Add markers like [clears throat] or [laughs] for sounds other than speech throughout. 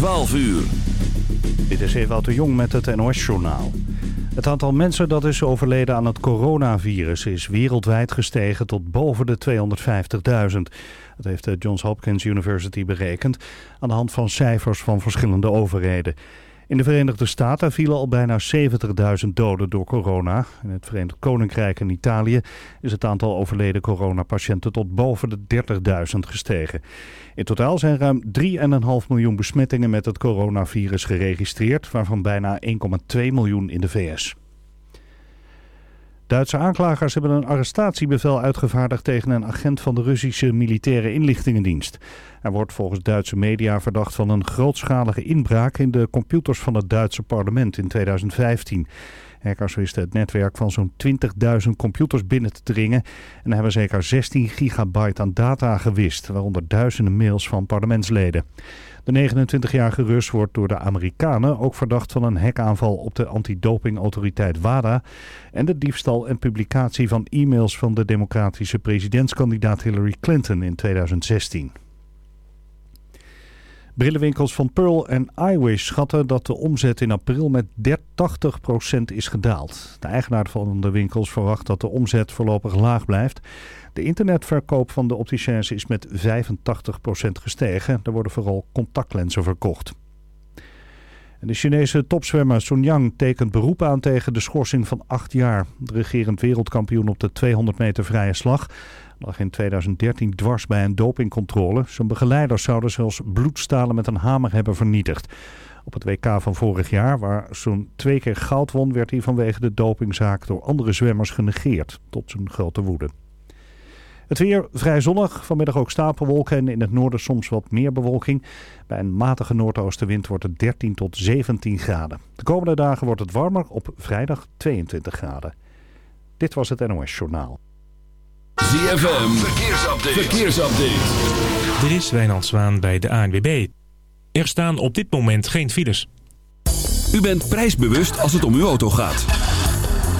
12 uur. Dit is Ewout de Jong met het NOS-journaal. Het aantal mensen dat is overleden aan het coronavirus is wereldwijd gestegen tot boven de 250.000. Dat heeft de Johns Hopkins University berekend aan de hand van cijfers van verschillende overheden. In de Verenigde Staten vielen al bijna 70.000 doden door corona. In het Verenigd Koninkrijk en Italië is het aantal overleden coronapatiënten tot boven de 30.000 gestegen. In totaal zijn ruim 3,5 miljoen besmettingen met het coronavirus geregistreerd, waarvan bijna 1,2 miljoen in de VS. Duitse aanklagers hebben een arrestatiebevel uitgevaardigd tegen een agent van de Russische militaire inlichtingendienst. Hij wordt volgens Duitse media verdacht van een grootschalige inbraak in de computers van het Duitse parlement in 2015. Hackers wisten het netwerk van zo'n 20.000 computers binnen te dringen en hebben zeker 16 gigabyte aan data gewist, waaronder duizenden mails van parlementsleden. De 29-jarige Rus wordt door de Amerikanen ook verdacht van een hackaanval op de antidopingautoriteit WADA en de diefstal en publicatie van e-mails van de democratische presidentskandidaat Hillary Clinton in 2016. Brillenwinkels van Pearl en iWish schatten dat de omzet in april met 80% is gedaald. De eigenaar van de winkels verwacht dat de omzet voorlopig laag blijft. De internetverkoop van de opticiens is met 85% gestegen. Er worden vooral contactlenzen verkocht. De Chinese topzwemmer Sun Yang tekent beroep aan tegen de schorsing van acht jaar. De regerend wereldkampioen op de 200 meter vrije slag lag in 2013 dwars bij een dopingcontrole. Zijn begeleiders zouden zelfs bloedstalen met een hamer hebben vernietigd. Op het WK van vorig jaar, waar zo'n twee keer goud won, werd hij vanwege de dopingzaak door andere zwemmers genegeerd. Tot zijn grote woede. Het weer vrij zonnig, vanmiddag ook stapelwolken en in het noorden soms wat meer bewolking. Bij een matige noordoostenwind wordt het 13 tot 17 graden. De komende dagen wordt het warmer, op vrijdag 22 graden. Dit was het NOS Journaal. ZFM, verkeersupdate. verkeersupdate. Er is Wijnand Zwaan bij de ANWB. Er staan op dit moment geen files. U bent prijsbewust als het om uw auto gaat.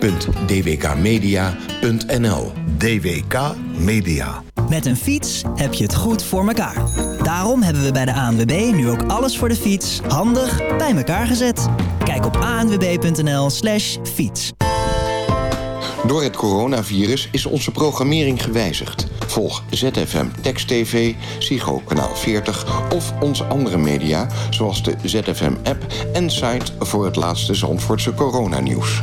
www.dwkmedia.nl DWK Media. Met een fiets heb je het goed voor elkaar. Daarom hebben we bij de ANWB nu ook alles voor de fiets handig bij elkaar gezet. Kijk op anwb.nl slash fiets. Door het coronavirus is onze programmering gewijzigd. Volg ZFM Text TV, Psycho Kanaal 40 of onze andere media... zoals de ZFM-app en site voor het laatste Zandvoortse coronanieuws.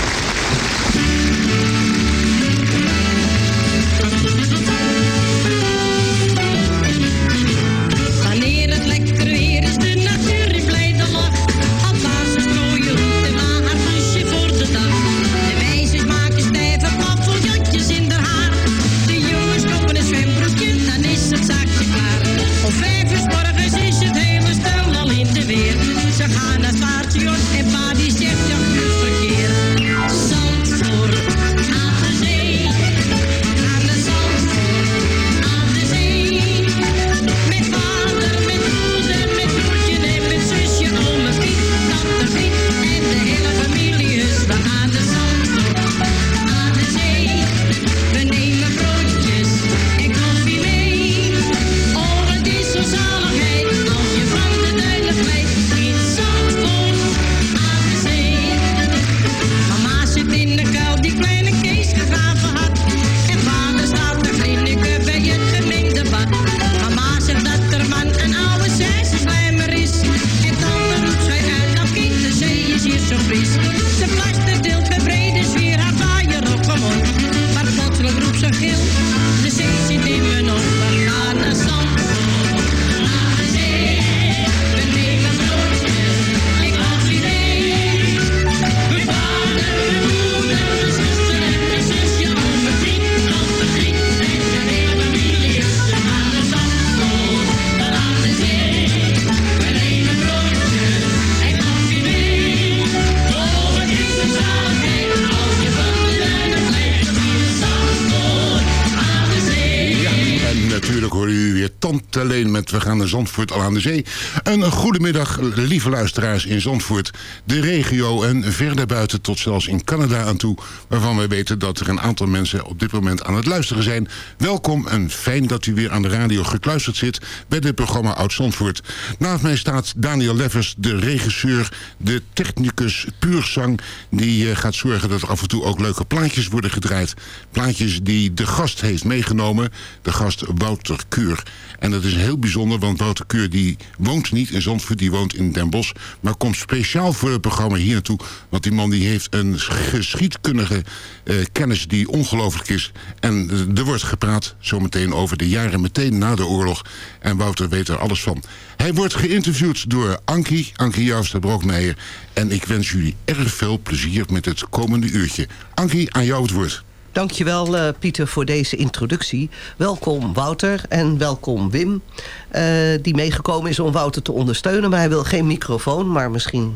Weer Tante Leen met We gaan naar Zandvoort al aan de zee. Een goedemiddag, lieve luisteraars in Zandvoort, de regio en verder buiten tot zelfs in Canada aan toe. Waarvan wij weten dat er een aantal mensen op dit moment aan het luisteren zijn. Welkom en fijn dat u weer aan de radio gekluisterd zit bij dit programma Oud Zandvoort. Naast mij staat Daniel Leffers, de regisseur, de technicus puurzang. Die eh, gaat zorgen dat er af en toe ook leuke plaatjes worden gedraaid. Plaatjes die de gast heeft meegenomen. De gast Wouter Keur. En dat is heel bijzonder, want Wouter Keur die woont niet in Zandvoort, die woont in Den Bosch. Maar komt speciaal voor het programma hier naartoe. Want die man die heeft een geschiedkundige eh, kennis die ongelooflijk is. En eh, er wordt gepraat zometeen over de jaren meteen na de oorlog. En Wouter weet er alles van. Hij wordt geïnterviewd door Ankie, Ankie Jouster Brokmeijer. En ik wens jullie erg veel plezier met het komende uurtje. Ankie, aan jou het woord. Dankjewel uh, Pieter voor deze introductie. Welkom Wouter en welkom Wim. Uh, die meegekomen is om Wouter te ondersteunen. Maar hij wil geen microfoon. Maar misschien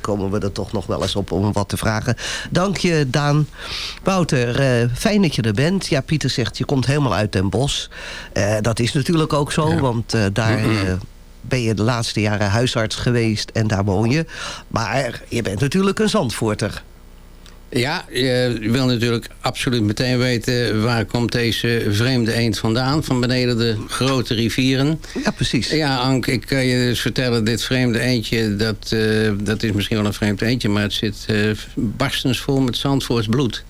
komen we er toch nog wel eens op om wat te vragen. Dank je Daan. Wouter, uh, fijn dat je er bent. Ja, Pieter zegt je komt helemaal uit Den Bosch. dat is natuurlijk ook zo. Ja. Want daar ben je de laatste jaren huisarts geweest en daar woon je. Maar je bent natuurlijk een Zandvoorter. Ja, je wil natuurlijk absoluut meteen weten... waar komt deze vreemde eend vandaan? Van beneden de grote rivieren. Ja, precies. Ja, Ank, ik kan je dus vertellen... dit vreemde eendje, dat, uh, dat is misschien wel een vreemd eendje... maar het zit uh, barstens vol met Zandvoorts bloed.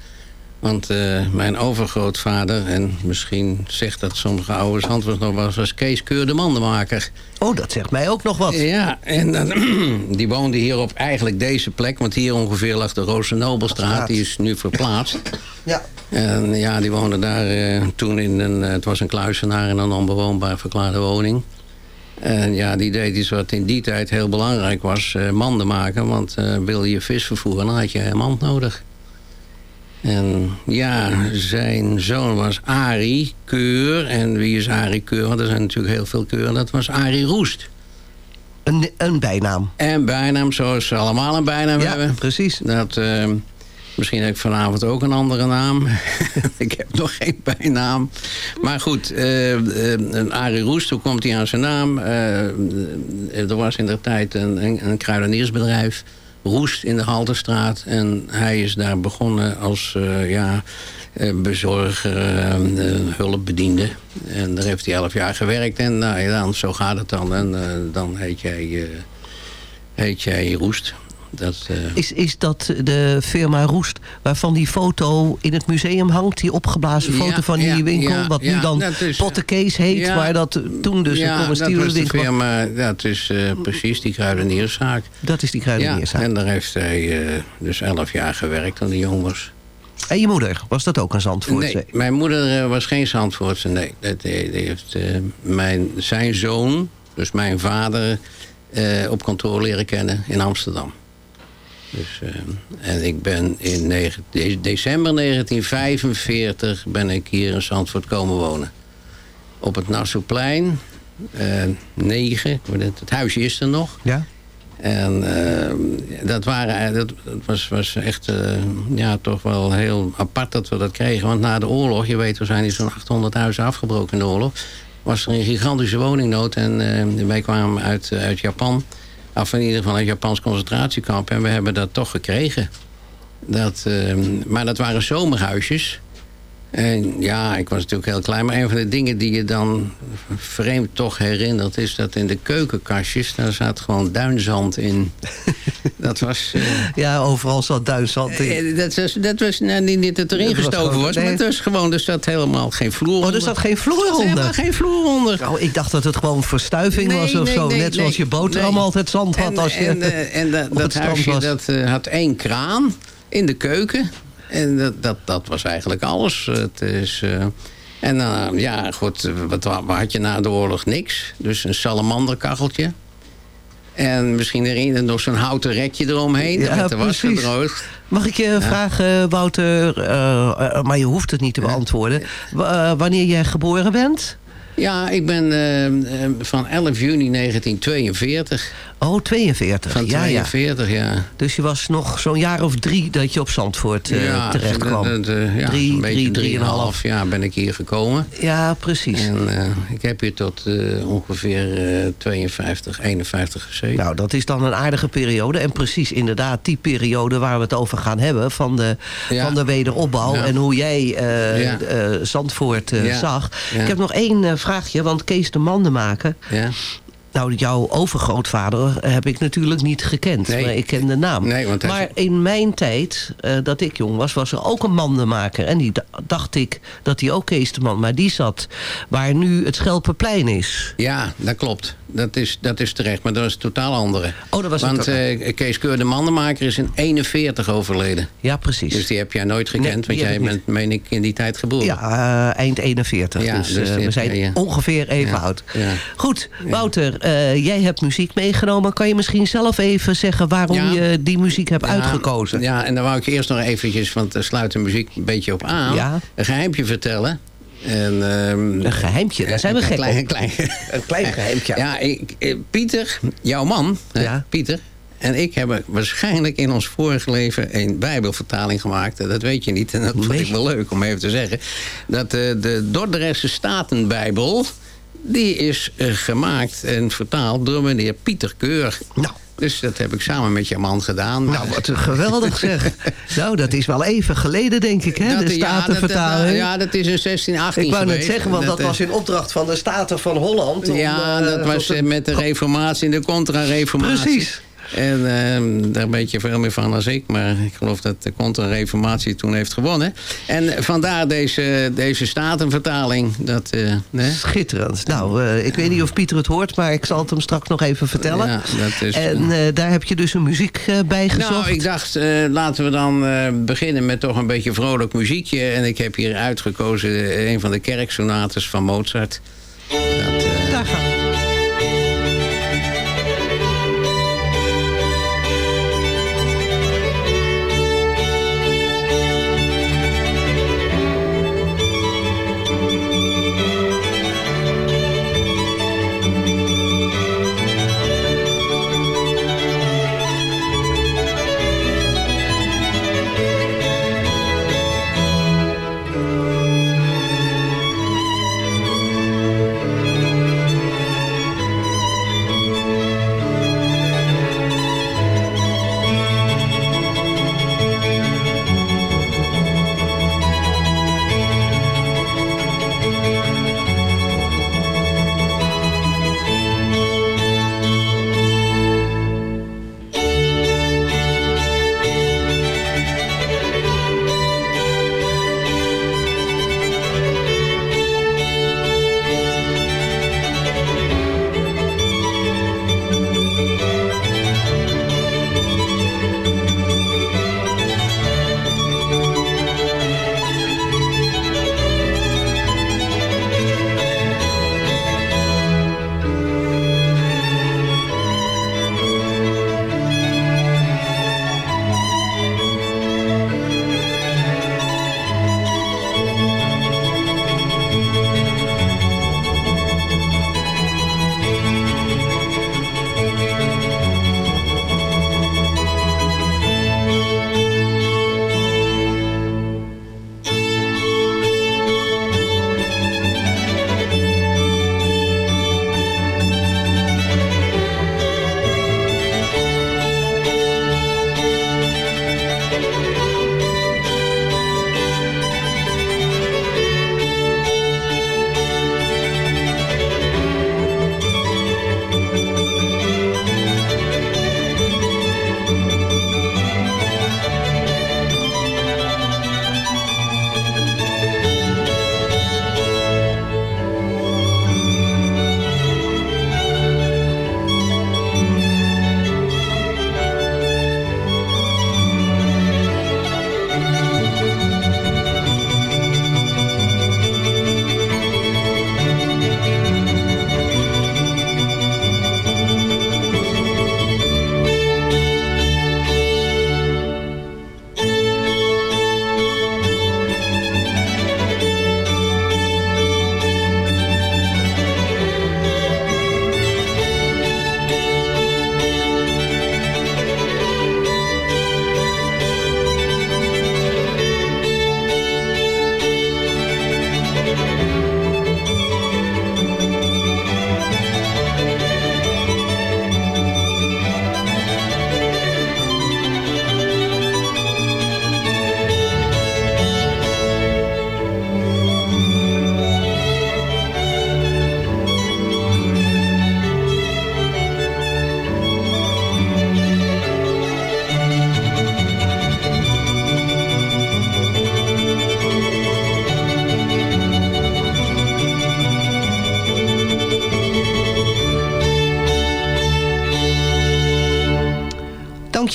Want uh, mijn overgrootvader, en misschien zegt dat sommige oude Zandvoorts nog wel... was Kees Keur de mandenmaker. Oh, dat zegt mij ook nog wat. Ja, en uh, [clears throat] die woonde hier op eigenlijk deze plek. Want hier ongeveer lag de Roosenobelstraat. Die is nu verplaatst. [laughs] ja. En ja, die woonde daar uh, toen in een... het was een kluisenaar in een onbewoonbaar verklaarde woning. En ja, die deed iets wat in die tijd heel belangrijk was. manden maken. Want wil je vis vervoeren, dan had je een mand nodig. En ja, zijn zoon was Arie Keur. En wie is Arie Keur? Want er zijn natuurlijk heel veel keuren. Dat was Arie Roest. Een, een bijnaam. Een bijnaam, zoals ze allemaal een bijnaam ja, hebben. precies. Dat, uh, misschien heb ik vanavond ook een andere naam. [laughs] ik heb nog geen bijnaam. Maar goed, uh, uh, Arie Roest, hoe komt hij aan zijn naam? er was in de tijd een, een, een kruideniersbedrijf... Roest in de Halterstraat. En hij is daar begonnen als uh, ja, bezorger, uh, hulpbediende. En daar heeft hij elf jaar gewerkt. En nou, ja, zo gaat het dan. En dan heet jij, heet jij Roest. Dat, uh... is, is dat de firma Roest waarvan die foto in het museum hangt? Die opgeblazen foto ja, van die ja, winkel? Ja, wat nu dan is, Pottenkees heet, maar dat toen dus een comestiele dat winkel de firma, Dat is uh, precies die kruidenierszaak. Dat is die kruidenierszaak. En daar heeft hij uh, dus elf jaar gewerkt aan de jongens. En je moeder, was dat ook een Zandvoortse? Nee, mijn moeder was geen Zandvoortse, nee. Dat, die, die heeft mijn, zijn zoon, dus mijn vader, op kantoor leren kennen in Amsterdam. Dus, uh, en ik ben in negen, december 1945 ben ik hier in Zandvoort komen wonen. Op het Nassauplein, uh, 9, het huisje is er nog. Ja. En uh, dat, waren, dat was, was echt ja, toch wel heel apart dat we dat kregen. Want na de oorlog, je weet, er zijn hier zo'n 800 huizen afgebroken in de oorlog. Was er een gigantische woningnood. En wij kwamen uit, uit Japan af in ieder geval een Japans concentratiekamp. En we hebben dat toch gekregen. Dat, uh, maar dat waren zomerhuisjes. En ja, ik was natuurlijk heel klein. Maar een van de dingen die je dan vreemd toch herinnert... is dat in de keukenkastjes, daar zat gewoon duinzand in. [laughs] dat was... Uh, ja, overal zat duinzand in. Uh, dat was, dat was nou, niet, niet dat erin gestoven was, nee. maar het was gewoon... er zat helemaal geen vloer onder. Oh, er zat geen vloer onder? helemaal geen vloer onder. Oh, ik dacht dat het gewoon verstuiving nee, was of nee, zo. Net zoals je boterham altijd zand had en, als je En, uh, en dat, [laughs] dat huisje was. dat, had één kraan in de keuken... En dat, dat, dat was eigenlijk alles. Het is, uh, en uh, ja, goed, wat, wat, had je na de oorlog? Niks. Dus een salamanderkacheltje. En misschien erin nog zo'n houten rekje eromheen. Ja, de was gedroogd. Mag ik je ja. vragen, Wouter, uh, maar je hoeft het niet te beantwoorden. wanneer jij geboren bent? Ja, ik ben van 11 juni 1942. Oh, 42. Van ja, ja. 42, ja. Dus je was nog zo'n jaar of drie dat je op Zandvoort eh, ja, terecht kwam. de- de- de- ja, drie, een beetje drie, drieënhalf jaar ben ik hier gekomen. Ja, precies. En eh, ik heb hier tot eh, ongeveer eh 52, 51 gezeten. Nou, dat is dan een aardige periode. En precies inderdaad die periode waar we het over gaan hebben... van de, van de wederopbouw en hoe jij eh, eh, Zandvoort eh, zag. Ik heb nog één eh, vraagje, want Kees de Mandenmaker... Ja. Nou, jouw overgrootvader heb ik natuurlijk niet gekend. Nee. Maar ik ken de naam. Nee, want hij maar in mijn tijd, eh, dat ik jong was, was er ook een mandenmaker. En die dacht ik dat hij ook Kees de Man... maar die zat waar nu het Schelpenplein is. Ja, dat klopt. Dat is, dat is terecht, maar dat is een totaal andere. Oh, dat was Want eh, Kees Keur, de mandenmaker, is in 41 overleden. Ja, precies. Dus die heb jij nooit gekend, want jij bent, meen ik, in die tijd geboren. Ja, eh, eind 41. Ja, dus, dus eh, we zijn ja, ongeveer even Ja, oud. Goed, Wouter, jij hebt muziek meegenomen. Kan je misschien zelf even zeggen waarom je die muziek hebt uitgekozen? Ja, en dan wou ik eerst nog eventjes, want daar sluit de muziek een beetje op aan. Ja. Een geheimpje vertellen. En, ehm, Een geheimpje, daar zijn we een gek klein, klein, Een klein [laughs] geheimpje. Ja, ik, eh, Pieter, jouw man, Ja. Pieter... En ik hebben waarschijnlijk in ons vorige leven een bijbelvertaling gemaakt. Dat weet je niet en dat vond ik wel leuk om even te zeggen. Dat eh, de Dordrechtse Statenbijbel... die is eh, gemaakt en vertaald door meneer Pieter Keur. Nou. Dus dat heb ik samen met jouw man gedaan. Nou, wat geweldig zeg. [laughs] nou, dat is wel even geleden, denk ik, hè? Dat- de ja, dat- Statenvertaling. Ja, dat is in 1618 ik wou net geweest. zeggen, want dat, eh, was in opdracht van de Staten van Holland. om, Ja, eh, dat was eh, met de reformatie en de contra-reformatie. Precies. En ehm, daar weet je veel meer van als ik. Maar ik geloof dat de contra-reformatie toen heeft gewonnen. En vandaar deze, deze statenvertaling. Dat, eh, nee? Schitterend. Nou, eh, ik weet niet of Pieter het hoort, maar ik zal het hem straks nog even vertellen. Ja, dat is, en eh, daar heb je dus een muziek bij gezocht. Nou, ik dacht, laten we dan beginnen met toch een beetje vrolijk muziekje. En ik heb hier uitgekozen een van de kerksonates van Mozart. Dat, Daar gaan we.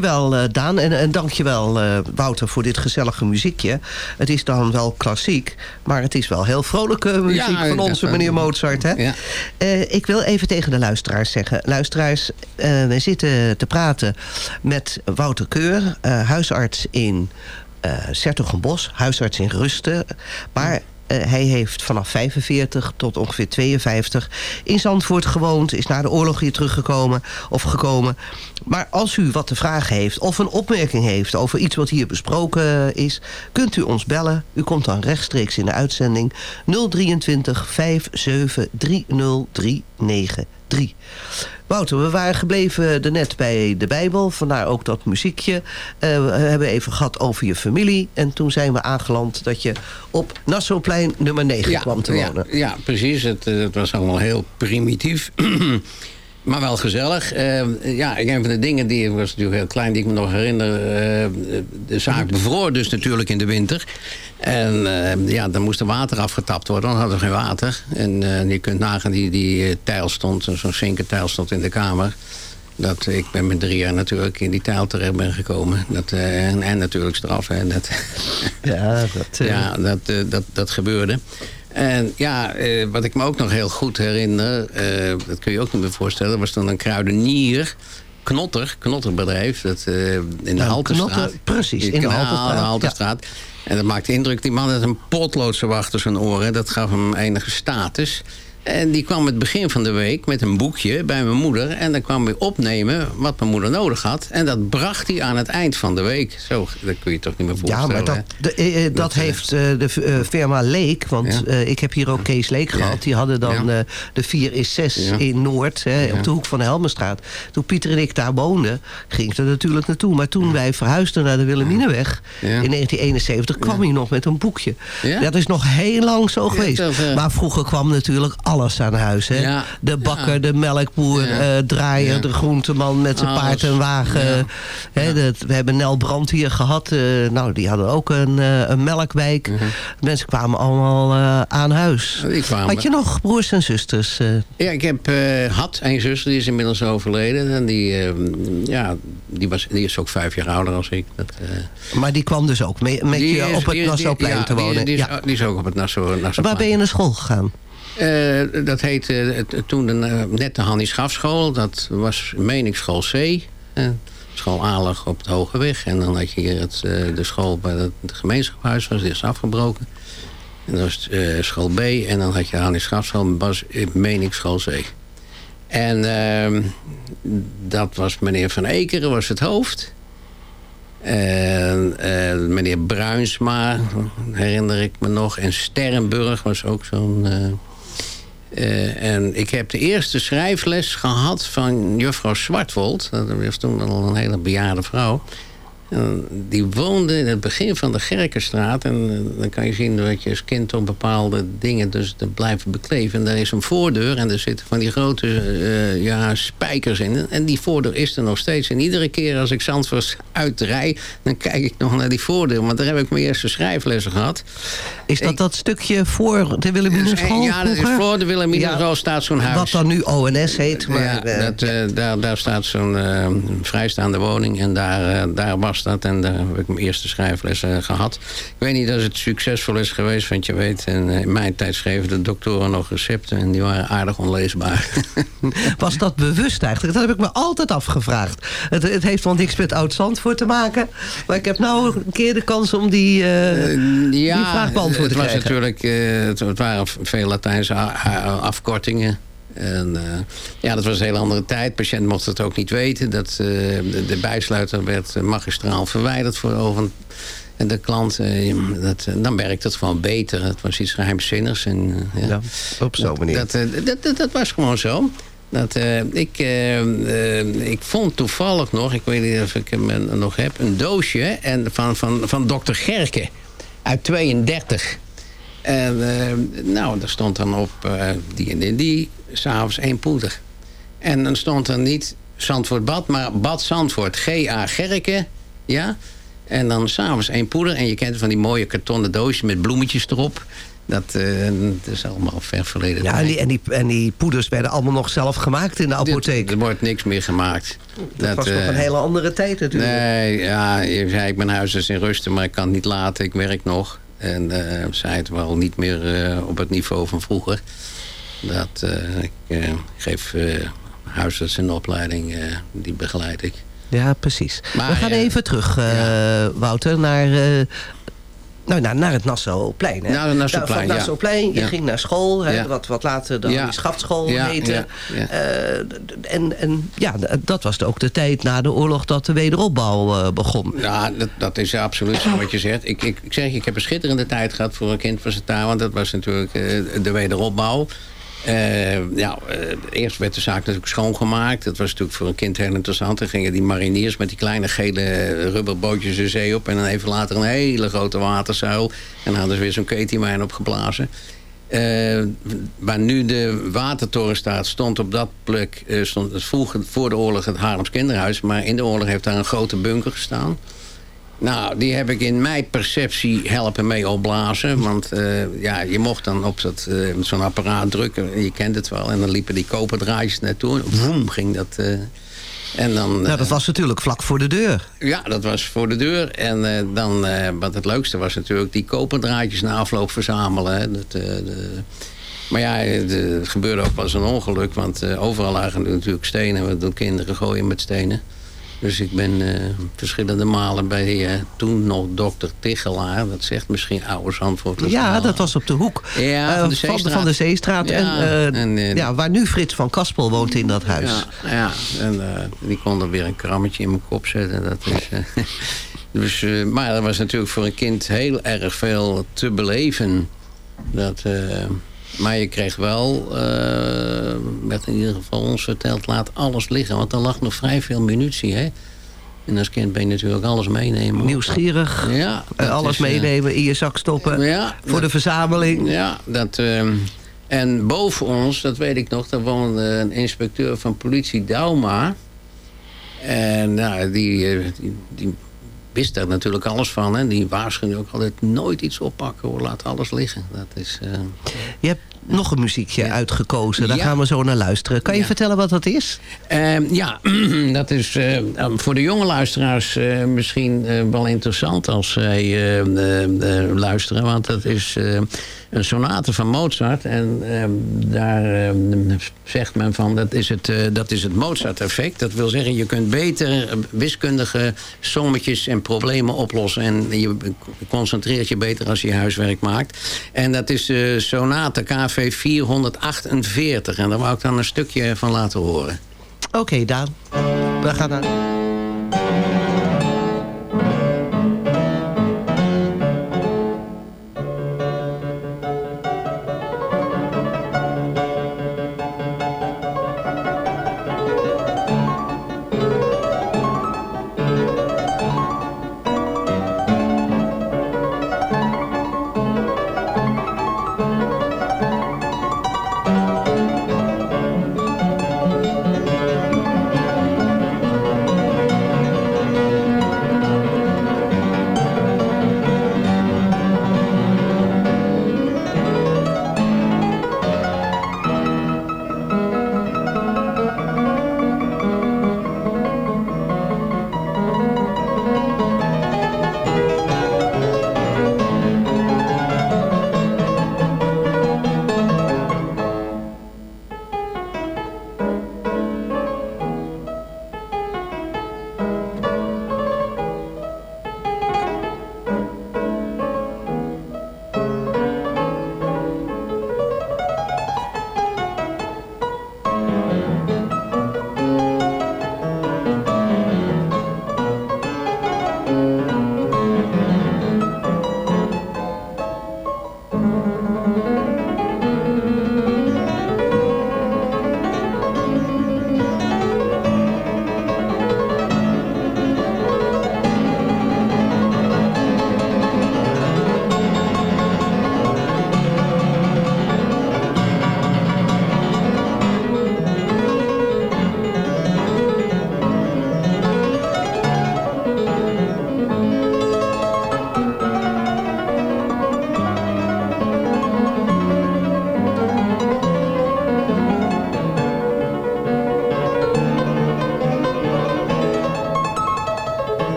Dankjewel uh, Daan en, en dankjewel uh, Wouter voor dit gezellige muziekje. Het is dan wel klassiek, maar het is wel heel vrolijke muziek van onze meneer Mozart. Hè? Ja. Uh, ik wil even tegen de luisteraars zeggen. Luisteraars, we zitten te praten met Wouter Keur, huisarts in uh, Sertogenbos, huisarts in Rusten. Maar hij heeft vanaf 45 tot ongeveer 52 in Zandvoort gewoond. Is na de oorlog hier teruggekomen of gekomen. Maar als u wat te vragen heeft of een opmerking heeft over iets wat hier besproken is... kunt u ons bellen. U komt dan rechtstreeks in de uitzending 023 57 30393. Wouter, we waren gebleven daarnet bij de Bijbel. Vandaar ook dat muziekje. Uh, we hebben even gehad over je familie. En toen zijn we aangeland dat je op Nassauplein nummer 9 kwam te wonen. Ja, ja precies. Het, eh, het was allemaal heel primitief. [clears throat] Maar wel gezellig. Uh, ja, een van de dingen die was natuurlijk heel klein, die ik me nog herinner. Uh, de zaak bevroor dus natuurlijk in de winter. En uh, ja, dan moest er water afgetapt worden, dan hadden we geen water. En je kunt nagaan, die, die tijl stond, zo'n zinkertijl stond in de kamer. Dat, ik ben met drie jaar natuurlijk in die tijl terecht ben gekomen. Dat, en, en, natuurlijk straf. Hè, dat, ja, dat, [laughs] ja dat, dat, dat gebeurde. En ja, eh, wat ik me ook nog heel goed herinner... Eh, dat kun je ook niet meer voorstellen... was dan een kruidenier... Knotter, knotterbedrijf, dat, uh, in de nou, Haltestraat. precies, in de Haltestraat. En dat maakte indruk, die man had een potloodse achter zijn oren. Dat gaf hem enige status. En die kwam het begin van de week met een boekje bij mijn moeder. En dan kwam hij opnemen wat mijn moeder nodig had. En dat bracht hij aan het eind van de week. Zo, dat kun je toch niet meer voorstellen. Ja, maar dat, de, eh, eh, dat, heeft uh, de firma Leek. Want ja. ik heb hier ook Kees Leek gehad. Die hadden dan ja. de 4 is 6 in Noord. Hè, op de hoek van de Helmenstraat. Toen Pieter en ik daar woonden, ging ik er natuurlijk naartoe. Maar toen wij verhuisden naar de Willemineweg in 1971... kwam hij nog met een boekje. Dat is nog heel lang zo geweest. maar vroeger kwam natuurlijk alles aan huis. Hè? Ja. De bakker, de melkboer, ja. uh, draaier, de groenteman met zijn paard en wagen. Hè, dat, we hebben Nel Brand hier gehad. Uh, nou, die hadden ook een, uh, een melkwijk. -huh. Mensen kwamen allemaal aan huis. Had je nog broers en zusters? Ja, ik heb, had een zuster, die is inmiddels overleden. En die, ja, die, was, die is ook vijf jaar ouder als ik. Dat, maar die kwam dus ook met, met je op het Nassauplein te wonen? Die, die, is, die, is, ook op het Nassau, Nassau Waar ben je naar school gegaan? Uh, dat heette toen de, uh, net de Hannie Schafschool. Dat was, meen ik, school C. school op de Hoge Weg. En dan had je hier het, de school bij het, gemeenschapshuis. Was, is afgebroken. En dat was school B. En dan had je Hannie Schafschool. was, meen ik, C. En ehm, dat was meneer Van Ekeren, was het hoofd. En meneer Bruinsma, herinner ik me nog. En Sterrenburg was ook zo'n uh, en ik heb de eerste schrijfles gehad van juffrouw Zwartwold. Dat was toen al een hele bejaarde vrouw. En die woonde in het begin van de Gerkenstraat. En eh, dan kan je zien dat je als kind op bepaalde dingen dus te blijven bekleven. En daar is een voordeur en er zitten van die grote uh, ja, spijkers in. En die voordeur is er nog steeds. En iedere keer als ik Zandvoort uitrij, dan kijk ik nog naar die voordeur. Want daar heb ik mijn eerste schrijflessen gehad. Is dat ik, dat stukje voor de Wilhelminenschool? Ja, dat is voor de Wilhelminenschool ja, staat zo'n huis. Wat dan nu ONS heet. Maar, ja, dat, uh, daar, daar staat zo'n uh, vrijstaande woning. En daar, daar was dat. En daar heb ik mijn eerste schrijflessen gehad. Ik weet niet of het succesvol is geweest. Want je weet, in mijn tijd schreven de doktoren nog recepten. En die waren aardig onleesbaar. [laughs] Was dat bewust eigenlijk? Dat heb ik me altijd afgevraagd. Het, het heeft wel niks met Oud-Zandvoort te maken. Maar ik heb nou een keer de kans om die, uh, uh, ja, die vraag beantwoord te krijgen. Het, was natuurlijk, uh, het, het waren veel Latijnse afkortingen. En uh, ja, dat was een hele andere tijd. De patiënt mocht het ook niet weten. Dat, uh, de, de, bijsluiter werd magistraal verwijderd voor over en de klant. Uh, dat, dan werkt het gewoon beter. Het was iets geheimzinnigs. En, ja. ja, op zo'n manier. Dat, dat, dat, dat, was gewoon zo. Dat, ik, ik vond toevallig nog, ik weet niet of ik hem nog heb... een doosje en van, van, van dokter Gerke uit 32... En nou, daar stond dan op die en die s'avonds één poeder. En dan stond er niet Zandvoort Bad, maar Bad Zandvoort. G.A. Gerken, ja. En dan s'avonds één poeder. En je kent van die mooie kartonnen doosjes met bloemetjes erop. Dat, eh, dat is allemaal ver verleden Ja, en tijd. die, en, die, en die poeders werden allemaal nog zelf gemaakt in de apotheek. Er wordt niks meer gemaakt. Dat, was nog eh, een hele andere tijd natuurlijk. Nee, ja, je zei ik ben huisarts in rusten, maar ik kan het niet laten. Ik werk nog. En eh zei het wel niet meer op het niveau van vroeger. Dat, eh, ik eh, geef eh huisarts een opleiding, die begeleid ik. Ja, precies. Maar, We gaan even terug, Wouter, naar, nou, naar, naar het Nassauplein. Hè? Naar het Nassauplein, Nou, het ja. Nassauplein, je Ja. ging naar school, hè, Ja. wat, wat later de Ja. Schaftschool heette. en, en ja, dat was ook de tijd na de oorlog dat de wederopbouw begon. Ja, dat, dat is absoluut zo wat je zegt. Ik, ik, ik zeg, ik heb een schitterende tijd gehad voor een kind van zijn taal. Want dat was natuurlijk de wederopbouw. Eh, eerst werd de zaak natuurlijk schoongemaakt. Dat was natuurlijk voor een kind heel interessant. Dan gingen die mariniers met die kleine gele rubberbootjes de zee op. En dan even later een hele grote waterzuil. En hadden ze weer zo'n ketiemijn opgeblazen. Eh, waar nu de watertoren staat, stond op dat plek... stond het vroeger voor de oorlog het Haarlems kinderhuis. Maar in de oorlog heeft daar een grote bunker gestaan. Nou, die heb ik in mijn perceptie helpen mee opblazen. Want eh, ja, je mocht dan op dat, eh, zo'n apparaat drukken. Je kent het wel. En dan liepen die koperdraadjes naartoe. En Woem, ging dat... eh, en dan, Nou, dat was natuurlijk vlak voor de deur. ja, dat was voor de deur. En dan, wat het leukste was natuurlijk die koperdraadjes na afloop verzamelen. Hè. Dat, de, maar ja, het gebeurde ook wel eens een ongeluk. Want overal lagen natuurlijk stenen. We doen kinderen gooien met stenen. Dus ik ben eh, verschillende malen bij eh, toen nog dokter Tichelaar. Dat zegt misschien oude Zandvoort. Ja, dat was op de hoek Ja, eh, van de van, de Zeestraat. Ja, en, en, ja, waar nu Frits van Kaspel woont in dat huis. Ja, ja. en die kon er weer een krammetje in mijn kop zetten. Dat is, [laughs] dus, maar er was natuurlijk voor een kind heel erg veel te beleven. Dat, maar je kreeg wel, eh, werd in ieder geval ons verteld, laat alles liggen. Want er lag nog vrij veel munitie. Hè? En als kind ben je natuurlijk alles meenemen. Nieuwsgierig. Ja, Eh, alles is, eh, meenemen, in je zak stoppen. Ja, voor de verzameling. Ja, dat... ehm, en boven ons, dat weet ik nog, daar woonde een inspecteur van politie Dauma. En nou, die, die, die wist daar natuurlijk alles van. En die waarschuwde ook altijd nooit iets oppakken hoor, laat alles liggen. Dat is... eh, Je hebt nog een muziekje uitgekozen. Daar Ja. gaan we zo naar luisteren. Kan je Ja. vertellen wat dat is? Ehm, ja, [clears throat] dat is eh, voor de jonge luisteraars eh, misschien eh, wel interessant als zij luisteren. Want dat is een sonate van Mozart. En ehm, daar eh, zegt men van, dat is het, dat is het Mozart-effect. Dat wil zeggen, je kunt beter wiskundige sommetjes en problemen oplossen. En je concentreert je beter als je huiswerk maakt. En dat is de sonate KV 448. En daar wou ik dan een stukje van laten horen. Oké, Daan. We gaan naar...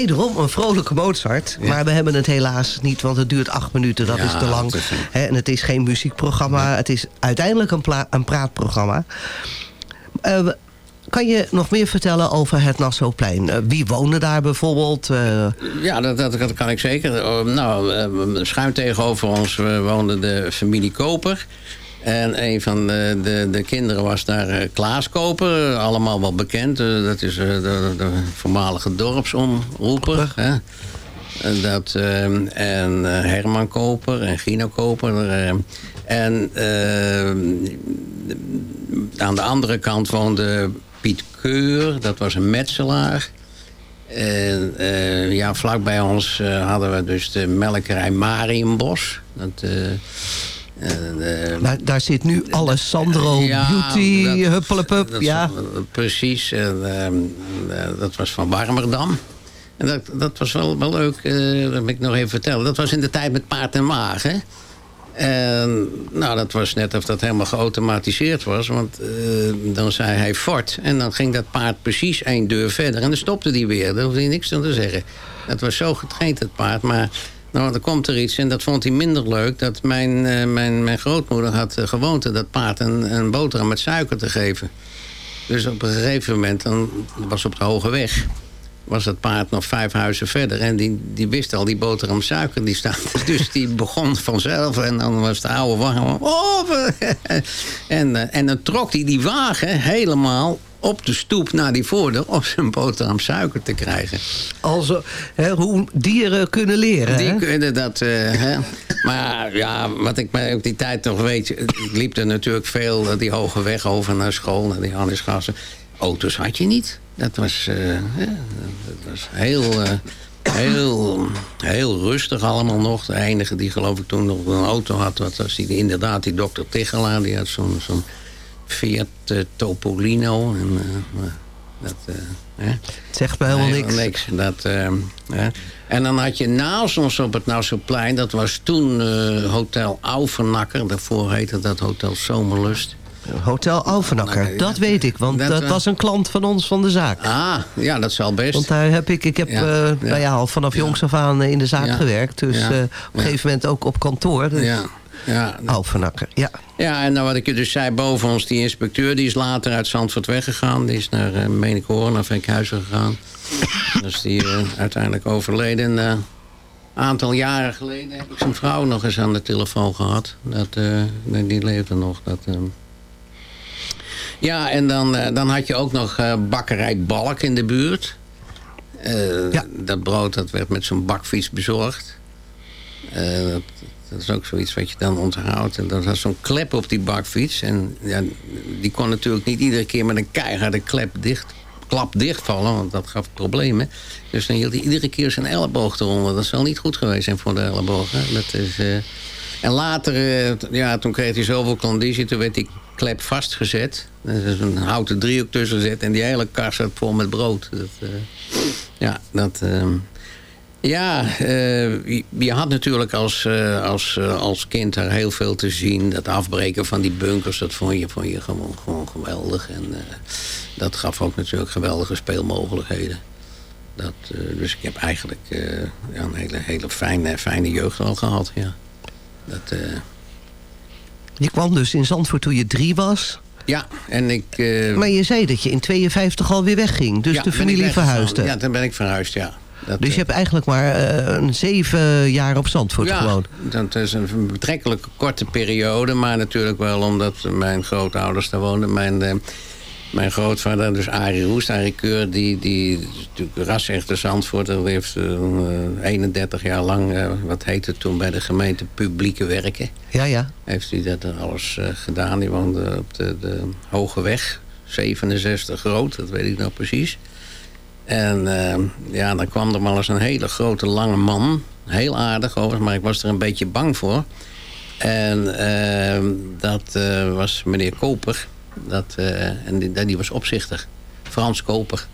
wederom een vrolijke Mozart. Maar we hebben het helaas niet, want het duurt acht minuten. Dat Ja, is te lang. is en het is geen muziekprogramma. Het is uiteindelijk een, een praatprogramma. Eh, kan je nog meer vertellen over het Nassauplein? Eh, wie woonde daar bijvoorbeeld? Eh, Ja, dat, dat, dat kan ik zeker. Nou, schuin tegenover ons woonde de familie Koper. En een van de, de, de kinderen was daar eh, Klaas Koper. eh, Allemaal wel bekend. Eh, Dat is de, de voormalige dorpsomroeper. Hè? En Dat, en Herman Koper en Gino Koper. en aan de andere kant woonde Piet Keur. Dat was een metselaar. En ja, vlak bij ons hadden we dus de melkerij Marienbos. Dat, daar, daar zit nu Alessandro ja, Beauty, dat- huppelepup. dat- Ja. Precies. En, ehm, eh, dat was van Warmerdam. En dat, dat was wel, wel leuk, eh, dat moet ik nog even vertellen. Dat was in de tijd met paard en wagen. En nou, dat was net of dat helemaal geautomatiseerd was. Want eh, dan zei hij fort. En dan ging dat paard precies één deur verder. En dan stopte die weer. Daar hoefde hij niks aan te zeggen. Dat was zo getraind, het paard. Maar nou, dan komt er iets. En dat vond hij minder leuk. Dat mijn, eh, mijn, mijn grootmoeder had de gewoonte dat paard een, een boterham met suiker te geven. Dus op een gegeven moment, dan was op de Hoge Weg... was het paard nog vijf huizen verder. En die, die wist al, die boterham suiker die staat. [laughs] Dus die begon vanzelf. En dan was de oude wagen... [laughs] En, eh, en dan trok hij die wagen helemaal op de stoep naar die voordeur... om zijn boterham suiker te krijgen. Also, hè, hoe dieren kunnen leren. Die hè? kunnen dat, eh, hè. Maar ja, wat ik bij op die tijd nog weet... Ik liep er natuurlijk veel eh, die hoge weg over naar school, naar die Hannesgassen. Auto's had je niet. Dat was, eh, hè, dat was heel, heel, heel rustig allemaal nog. De enige die geloof ik toen nog een auto had... Wat was die, inderdaad die dokter Tichelaar. Die had zo'n zo'n Fiat eh, Topolino. En, eh, dat, eh, hè. Het zegt me helemaal niks. niks. Dat, ehm, hè. En dan had je naast ons op het Nassauplein... dat was toen Hotel Auvernakker. Daarvoor heette dat Hotel Zomerlust. Hotel Alphenakker, dat weet ik. Want Dat, dat, was een klant van ons van de zaak. Ah, ja, dat zal best. Want daar heb ik, ik heb Ja, ja. Nou ja, al vanaf jongs af aan in de zaak gewerkt. Dus op een gegeven moment ook op kantoor. Dus Ja, ja. Alphenakker, ja. Ja, en nou wat ik je dus zei, boven ons die inspecteur... die is later uit Zandvoort weggegaan. Die is naar, uh, meen ik horen, naar Venkhuizen gegaan. [laughs] dus die uh, uiteindelijk overleden. Een uh, aantal jaren geleden heb ik zijn vrouw nog eens aan de telefoon gehad. Dat, die leefde nog. Dat, uh... Ja, en dan, dan had je ook nog bakkerij Balk in de buurt. Uh, ja. Dat brood dat werd met zo'n bakfiets bezorgd. Uh, dat, dat is ook zoiets wat je dan onthoudt. En dat was zo'n klep op die bakfiets. En ja, die kon natuurlijk niet iedere keer met een keiharde klep dicht, klap dichtvallen. Want dat gaf problemen. Dus dan hield hij iedere keer zijn elleboog eronder. Dat zal niet goed geweest zijn voor de elleboog. Hè? Dat is, uh... En later, uh, ja, toen kreeg hij zoveel conditie. Toen werd die klep vastgezet. Er is een houten driehoek tussen gezet. En die hele kar zat vol met brood. Dat, uh, ja, dat... Ja, uh, je, je, had natuurlijk als, uh, als, uh, als kind daar heel veel te zien. Dat afbreken van die bunkers, dat vond je, vond je gewoon, gewoon geweldig. En dat gaf ook natuurlijk geweldige speelmogelijkheden. Dat, dus ik heb eigenlijk ja, een hele, hele fijne, fijne jeugd al gehad. Ja. Dat, je kwam dus in Zandvoort toen je drie was? Ja, en ik... maar je zei dat je in 52 alweer wegging. Dus ja, de familie verhuisde. Ja, dan ben ik verhuisd, ja. Dat, dus je hebt eigenlijk maar uh, een zeven jaar op Zandvoort ja, gewoond? dat is een betrekkelijk korte periode. Maar natuurlijk wel omdat mijn grootouders daar woonden. Mijn, uh, mijn grootvader, dus Arie Roest, Arie Keur... die, die natuurlijk rasechte Zandvoort. Dat heeft uh, 31 jaar lang, wat heette toen bij de gemeente Publieke Werken... Ja, ja. heeft hij dat alles eh, gedaan. Die woonde op de, de Hoge Weg, 67 groot, dat weet ik nog precies... En uh, ja, dan kwam er maar eens een hele grote lange man. Heel aardig overigens, maar ik was er een beetje bang voor. En uh, dat uh, was meneer Koper. Dat, en die, die, was opzichter. Frans Koper.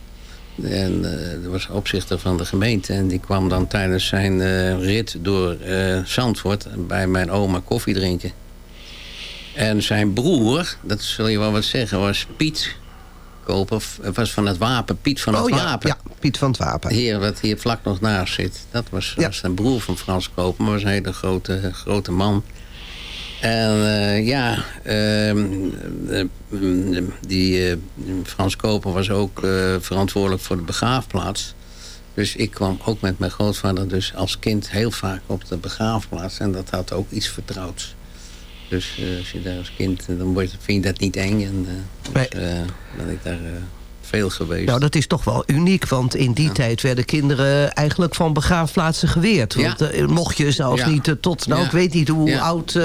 En dat was opzichter van de gemeente. En die kwam dan tijdens zijn rit door Zandvoort... bij mijn oma koffie drinken. En zijn broer, dat zul je wel wat zeggen, was Piet Koper het was van het Wapen, Piet van het oh, ja, Wapen. Ja, Piet van het Wapen. Hier, wat hier vlak nog naast zit. Dat was, Ja. was een broer van Frans Koper, maar was een hele grote, grote man. En eh, ja, ehm, eh, mm, die eh, Frans Koper was ook eh, verantwoordelijk voor de begraafplaats. Dus ik kwam ook met mijn grootvader dus als kind heel vaak op de begraafplaats. En dat had ook iets vertrouwds. Dus eh, als je daar als kind, eh, dan vind je dat niet eng. En dus, ben ik daar veel geweest. Nou, dat is toch wel uniek, want in die tijd werden kinderen eigenlijk van begraafplaatsen geweerd. Ja. Want mocht je zelfs Ja. niet tot, nou ik weet niet hoe oud,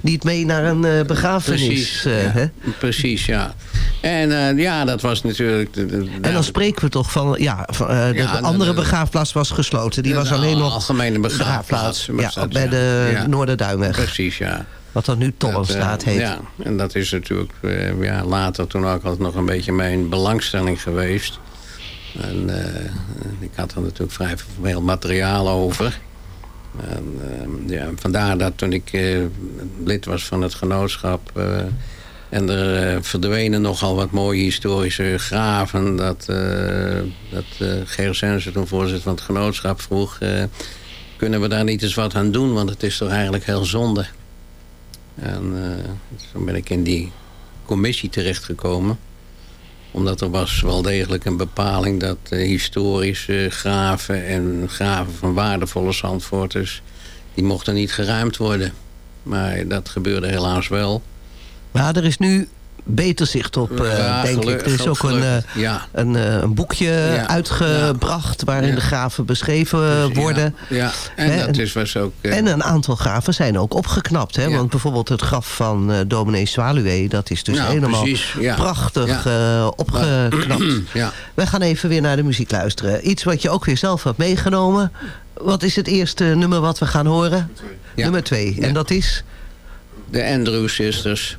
niet mee naar een begrafenis. Precies, ja. hè? Precies, ja. En ja, dat was natuurlijk... De, de- En dan spreken we toch van, ja, van, de, andere de- de- begraafplaats was gesloten. Die was alleen nog algemene begraafplaats. Ja, bij de. Noorderduinweg. Precies, ja. Wat dan nu Tollenstraat Dat, eh, heet. Ja, en dat is natuurlijk eh, ja, later toen ook altijd nog een beetje mijn belangstelling geweest. En eh, ik had er natuurlijk vrij veel materiaal over. En, ja, vandaar dat toen ik lid was van het genootschap... en er verdwenen nogal wat mooie historische graven... dat, eh dat Sensen, toen voorzitter van het genootschap, vroeg... kunnen we daar niet eens wat aan doen? Want het is toch eigenlijk heel zonde. En eh, toen ben ik in die commissie terechtgekomen. Omdat er was wel degelijk een bepaling dat historische graven en graven van waardevolle Zandvoorters... die mochten niet geruimd worden. Maar dat gebeurde helaas wel. Maar er is nu beter zicht op, eh, Ja, denk geluk- ik. Er is ook een, eh, ja. een, eh, een boekje Ja, uitgebracht... waarin de graven beschreven worden. Ja, en Hè, dat is, was ook... En een aantal graven zijn ook opgeknapt. Hè? Want bijvoorbeeld het graf van eh dominee Zwaluwe... dat is dus Nou, helemaal precies, prachtig opgeknapt. [clears throat] ja. We gaan even weer naar de muziek luisteren. Iets wat je ook weer zelf hebt meegenomen. Wat is het eerste nummer wat we gaan horen? Nummer twee. En dat is... De Andrew Sisters.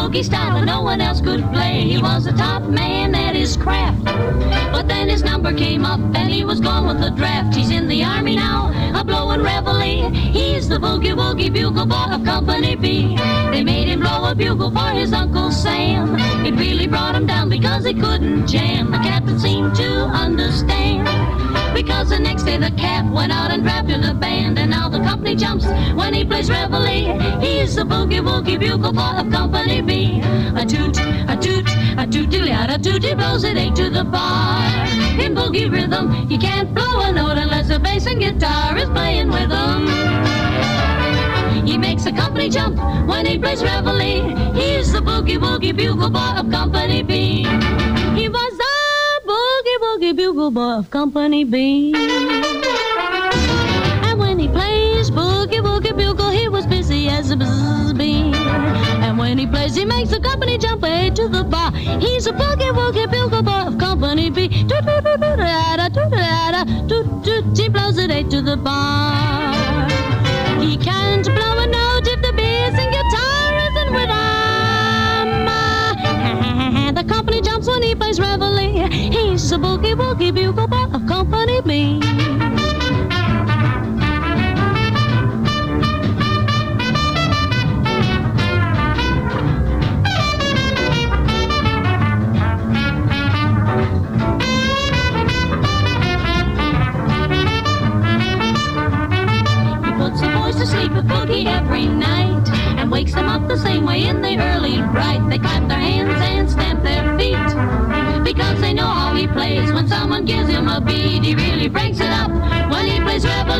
Boogie style that no one else could play. He was a top man at his craft. But then his number came up and he was gone with the draft. He's in the army now, a blowing reveille. He's the boogie woogie bugle boy of Company B. They made him blow a bugle for his Uncle Sam. It really brought him down because he couldn't jam. The captain seemed to understand. Because the next day the cat went out and drafted a band And now the company jumps when he plays reveille He's the boogie woogie bugle boy of Company B A toot, a toot, a tootily a toot He blows it eight to the bar In boogie rhythm you can't blow a note Unless the bass and guitar is playing with him he makes a company jump when he plays reveille. He's the boogie woogie bugle boy of Company B. Boogie bugle boy of Company B. And when he plays boogie woogie bugle, he was busy as a buzz bee. And when he plays, he makes the company jump way to the bar. He's a boogie woogie bugle boy of Company B. Toot toot toot toot da toot da toot toot. He blows it eight to the bar. He can't he plays reveille. He's a boogie woogie bugle boy of Company B. Every night and wakes them up the same way in the early bright. They clap their hands and stamp their feet because they know how he plays. When someone gives him a beat, he really breaks it up. When he plays reveille,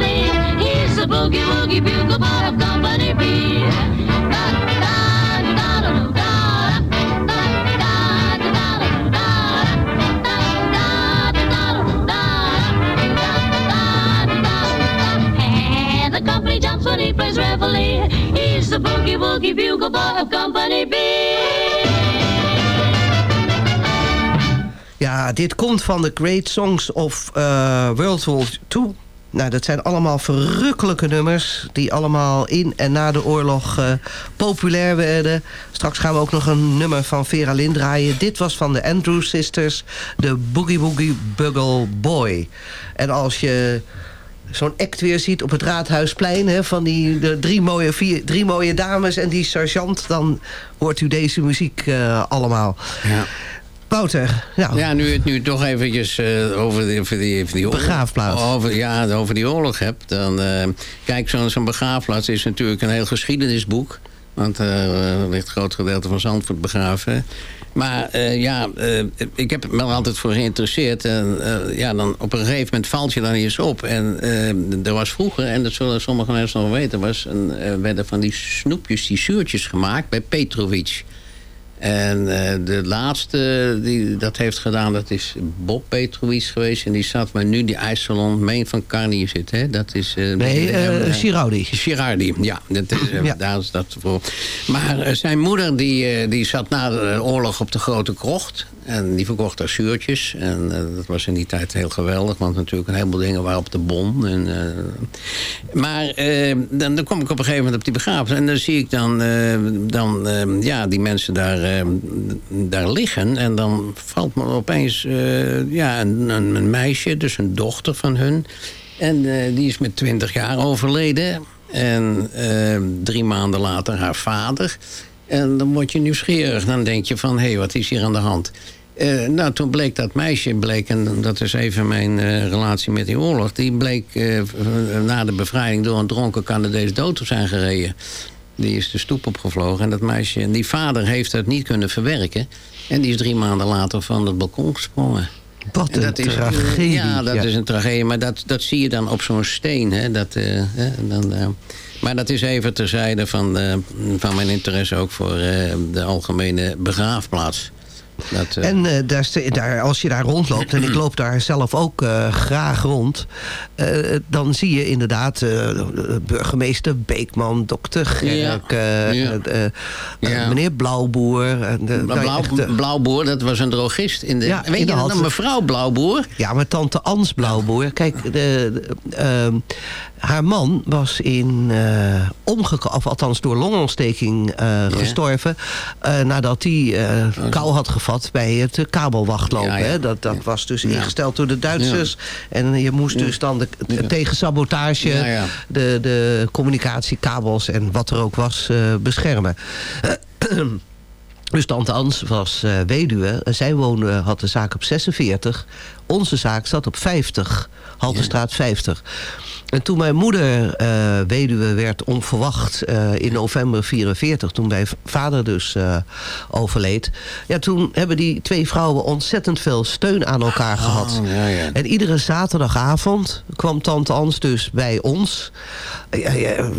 he's the boogie woogie bugle boy of Company B. The company jumps when he plays reveille. He's the boogie woogie bugle boy of Company B. Ja, dit komt van de Great Songs of eh, World War II. Nou, dat zijn allemaal verrukkelijke nummers... die allemaal in en na de oorlog eh, populair werden. Straks gaan we ook nog een nummer van Vera Lynn draaien. Dit was van de Andrews Sisters, de Boogie Woogie Buggle Boy. En als je zo'n act weer ziet op het Raadhuisplein... Hè, van die de drie, mooie, vier, drie mooie dames en die sergeant... dan hoort u deze muziek uh, allemaal. Ja. Wouter, nou. Ja, nu het nu toch eventjes uh, over, die, over, die, over die oorlog... Begraafplaats. Over, ja, over die oorlog hebt. Dan, uh, kijk, zo'n zo'n begraafplaats is natuurlijk een heel geschiedenisboek. Want er ligt een groot gedeelte van Zandvoort begraven. Maar uh, ja, uh, ik heb me er altijd voor geïnteresseerd. En ja, dan op een gegeven moment valt je dan eens op. En er was vroeger, en dat zullen sommige mensen nog weten... Was een, werden van die snoepjes, die zuurtjes gemaakt bij Petrovic. En de laatste die dat heeft gedaan, dat is Bob Petrovic geweest. En die zat waar nu die ijssalon Meen van Carnier zit. Hè? Dat is... nee, Girardi. Girardi, ja. Dat is, ja. Daar is dat voor. Maar zijn moeder die, die zat na de oorlog op de Grote Krocht. En die verkocht daar zuurtjes. En uh, dat was in die tijd heel geweldig. Want natuurlijk een heleboel dingen waren op de bon. En, uh, maar uh, dan, dan kom ik op een gegeven moment op die begrafenis. En dan zie ik dan, dan ja, die mensen daar, daar liggen. En dan valt me opeens ja, een, een, meisje, dus een dochter van hun. En die is met twintig jaar overleden. En drie maanden later haar vader... En dan word je nieuwsgierig. Dan denk je van, hé, hey, wat is hier aan de hand? Uh, nou, toen bleek dat meisje, bleek, en dat is even mijn uh, relatie met die oorlog... die bleek uh, na de bevrijding door een dronken Canadees dood te zijn gereden. Die is de stoep opgevlogen en dat meisje... en die vader heeft dat niet kunnen verwerken... en die is drie maanden later van het balkon gesprongen. Wat een dat is, tragedie. Ja, dat ja. is een tragedie. Maar dat, dat zie je dan op zo'n steen. Hè, dat, dan, maar dat is even terzijde van, van mijn interesse ook voor de algemene begraafplaats. Dat, uh... En uh, daar, daar, als je daar rondloopt, en ik loop daar zelf ook uh, graag rond... dan zie je inderdaad burgemeester Beekman, dokter Gerk, ja. ja. ja. meneer Blauwboer. De, Blauw, echt, Blauwboer, dat was een drogist. In de, ja, weet in de je dan mevrouw Blauwboer? Ja, maar tante Ans Blauwboer. Kijk, de, de, ehm, haar man was in omgekomen, of althans door longontsteking gestorven... nadat hij kou had gevat bij het kabelwachtlopen. Ja, ja. Dat, dat was dus ingesteld door de Duitsers. En je moest dus dan de, tegen sabotage de, de communicatiekabels en wat er ook was uh, beschermen. [clears throat] Dus tante Ans was uh, weduwe. Zij woonde, had de zaak op 46. Onze zaak zat op 50. Haltestraat 50. En toen mijn moeder uh, weduwe werd onverwacht uh, in november 44... toen mijn vader dus uh, overleed... Ja, toen hebben die twee vrouwen ontzettend veel steun aan elkaar oh, gehad. Ja, ja. En iedere zaterdagavond kwam tante Ans dus bij ons. Ja,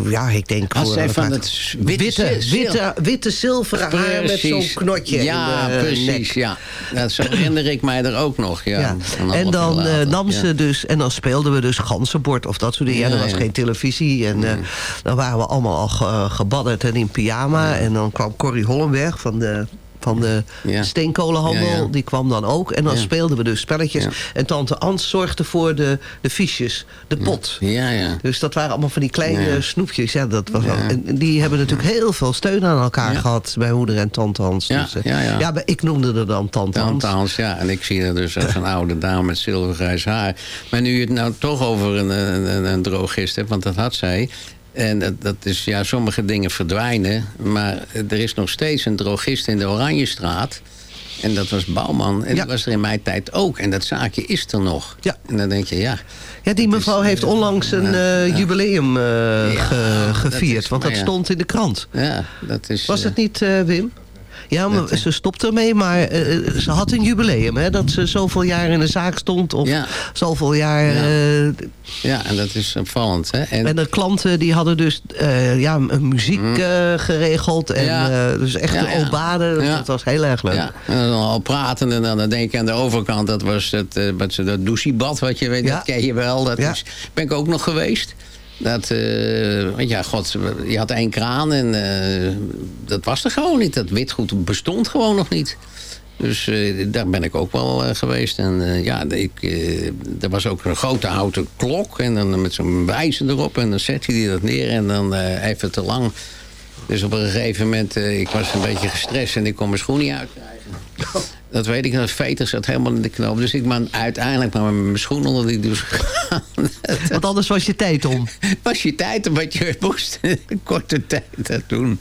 ja ik denk... Als zij van het witte, witte, witte, witte zilveren precies. haar met zo'n knotje Ja, in de precies. nek. Ja. Dat zo herinner ik mij er ook nog. Ja. En dan uh, nam ze dus... En dan speelden we dus ganzenbord of dat soort dingen. Ja, er was geen televisie. En uh, dan waren we allemaal al ge, gebadderd en in pyjama. En dan kwam Corrie Hollenberg van de van de Ja. steenkolenhandel. Ja, ja. Die kwam dan ook. En dan speelden we dus spelletjes. En tante Ans zorgde voor de, de fiches. De pot. Ja, ja. Dus dat waren allemaal van die kleine snoepjes. Ja, dat was en die hebben natuurlijk heel veel steun aan elkaar gehad. Bij moeder en tante Hans. Ja, dus, eh, ja, ja. maar ik noemde er dan tante Hans. Tante Hans, ja. En ik zie er dus als een oude dame met zilvergrijs haar. Maar nu je het nou toch over een, een, een, een drogist hebt, want dat had zij. En dat, is, ja, sommige dingen verdwijnen. Maar er is nog steeds een drogist in de Oranjestraat. En dat was Bouwman. En Ja. dat was er in mijn tijd ook. En dat zaakje is er nog. Ja. En dan denk je, ja. Ja, die mevrouw heeft onlangs een eh, jubileum eh, ge- dat gevierd. is- want dat ja. stond in de krant. Ja, dat is... Was eh, het niet, eh, Wim? Ja, maar Dat, ze stopte ermee, maar eh, eh, ze had een jubileum. Hè, dat ze zoveel jaar in de zaak stond. Of Ja. zoveel jaar... Ja. eh, Ja, en dat is opvallend. Hè? En, en de klanten die hadden dus ja, muziek eh, geregeld. En, Mm. Ja. dus echt ja. obade. Dus. Dat was heel erg leuk. Ja, en dan al praten en dan, dan denk ik aan de overkant. Dat was het, dat douchebad, wat je weet, dat ken je wel. Dat is, ben ik ook nog geweest. Dat, eh, ja, god, je had één kraan en eh, dat was er gewoon niet. Dat witgoed bestond gewoon nog niet. Dus eh, daar ben ik ook wel geweest. En ja, ik, er was ook een grote houten klok. En dan met zo'n wijzer erop. En dan zette hij dat neer. En dan even te lang. Dus op een gegeven moment, ik was een beetje gestrest. En ik kon mijn schoen niet uitkrijgen. Dat weet ik, dat veter zat helemaal in de knoop. Dus ik ben uiteindelijk maar met mijn schoen onder die douche gegaan. [laughs] Want anders was je tijd om. [laughs] was je tijd om wat je moest. Korte tijd dat doen.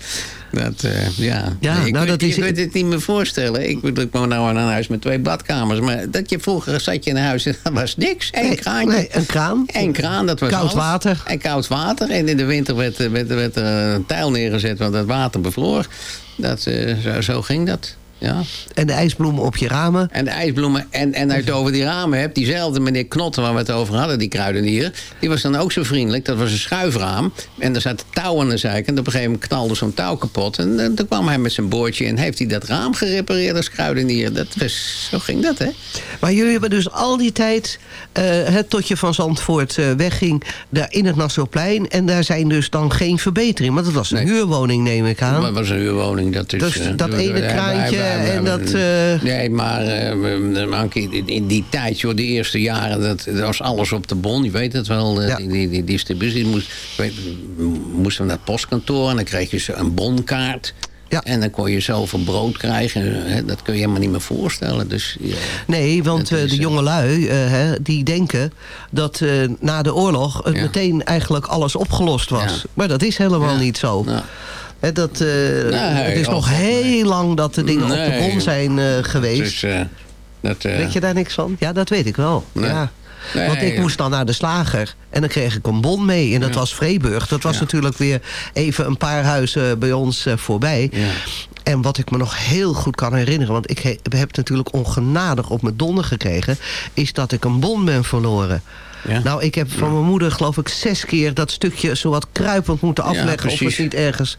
Dat, eh, ja, Ja, ik, nou, weet- dat is- het niet meer voorstellen. Ik bedoel, ik woon nou in een huis met twee badkamers. Maar dat je vroeger zat je in een huis en dat was niks. Eén Nee, kraantje. nee, een kraan. Eén kraan, dat was Koud alles. water. En koud water. En in de winter werd, werd, werd er een tijl neergezet, want het water bevroor. Dat, eh, zo, zo ging dat. Ja. En de ijsbloemen op je ramen. En de ijsbloemen. En, en als je het over die ramen hebt. Diezelfde meneer Knotten waar we het over hadden. Die kruidenier. Die was dan ook zo vriendelijk. Dat was een schuifraam. En er zat touw aan de zijkant. Op een gegeven moment knalde zo'n touw kapot. En, eh, toen kwam hij met zijn boordje. En heeft hij dat raam gerepareerd als kruidenier. Dat was, zo ging dat hè. Maar jullie hebben dus al die tijd, eh, het tot je van Zandvoort eh, wegging, daar in het Nassauplein. En daar zijn dus dan geen verbeteringen. Want het was een huurwoning, neem ik aan. Dat was een huurwoning. Dat, is, Dus eh, dat ene kraantje en dat, eh, Nee, maar eh, Ankie, in- die tijd, joh, de eerste jaren, dat, dat was alles op de bon. Je weet het wel, eh, die, die, die distributie. Moest, weet, moesten we naar het postkantoor en dan kreeg je een bonkaart. En dan kon je zoveel brood krijgen. Hè, dat kun je helemaal niet meer voorstellen. Dus, ja. Nee, want is, de jongelui, hè, die denken dat na de oorlog het meteen eigenlijk alles opgelost was. Maar dat is helemaal niet zo. Dat, eh, het is nog heel lang dat de dingen op de bon zijn eh, geweest. Dus, eh, dat, Weet je daar niks van? Ja, dat weet ik wel. Ja. Want ik moest dan naar de slager en dan kreeg ik een bon mee. En dat Ja. was Vreeburg. Dat was natuurlijk weer even een paar huizen bij ons voorbij. En wat ik me nog heel goed kan herinneren... want ik he- heb natuurlijk ongenadig op mijn donder gekregen... is dat ik een bon ben verloren. Nou, ik heb van mijn moeder geloof ik zes keer... dat stukje zowat kruipend moeten afleggen... of het niet ergens...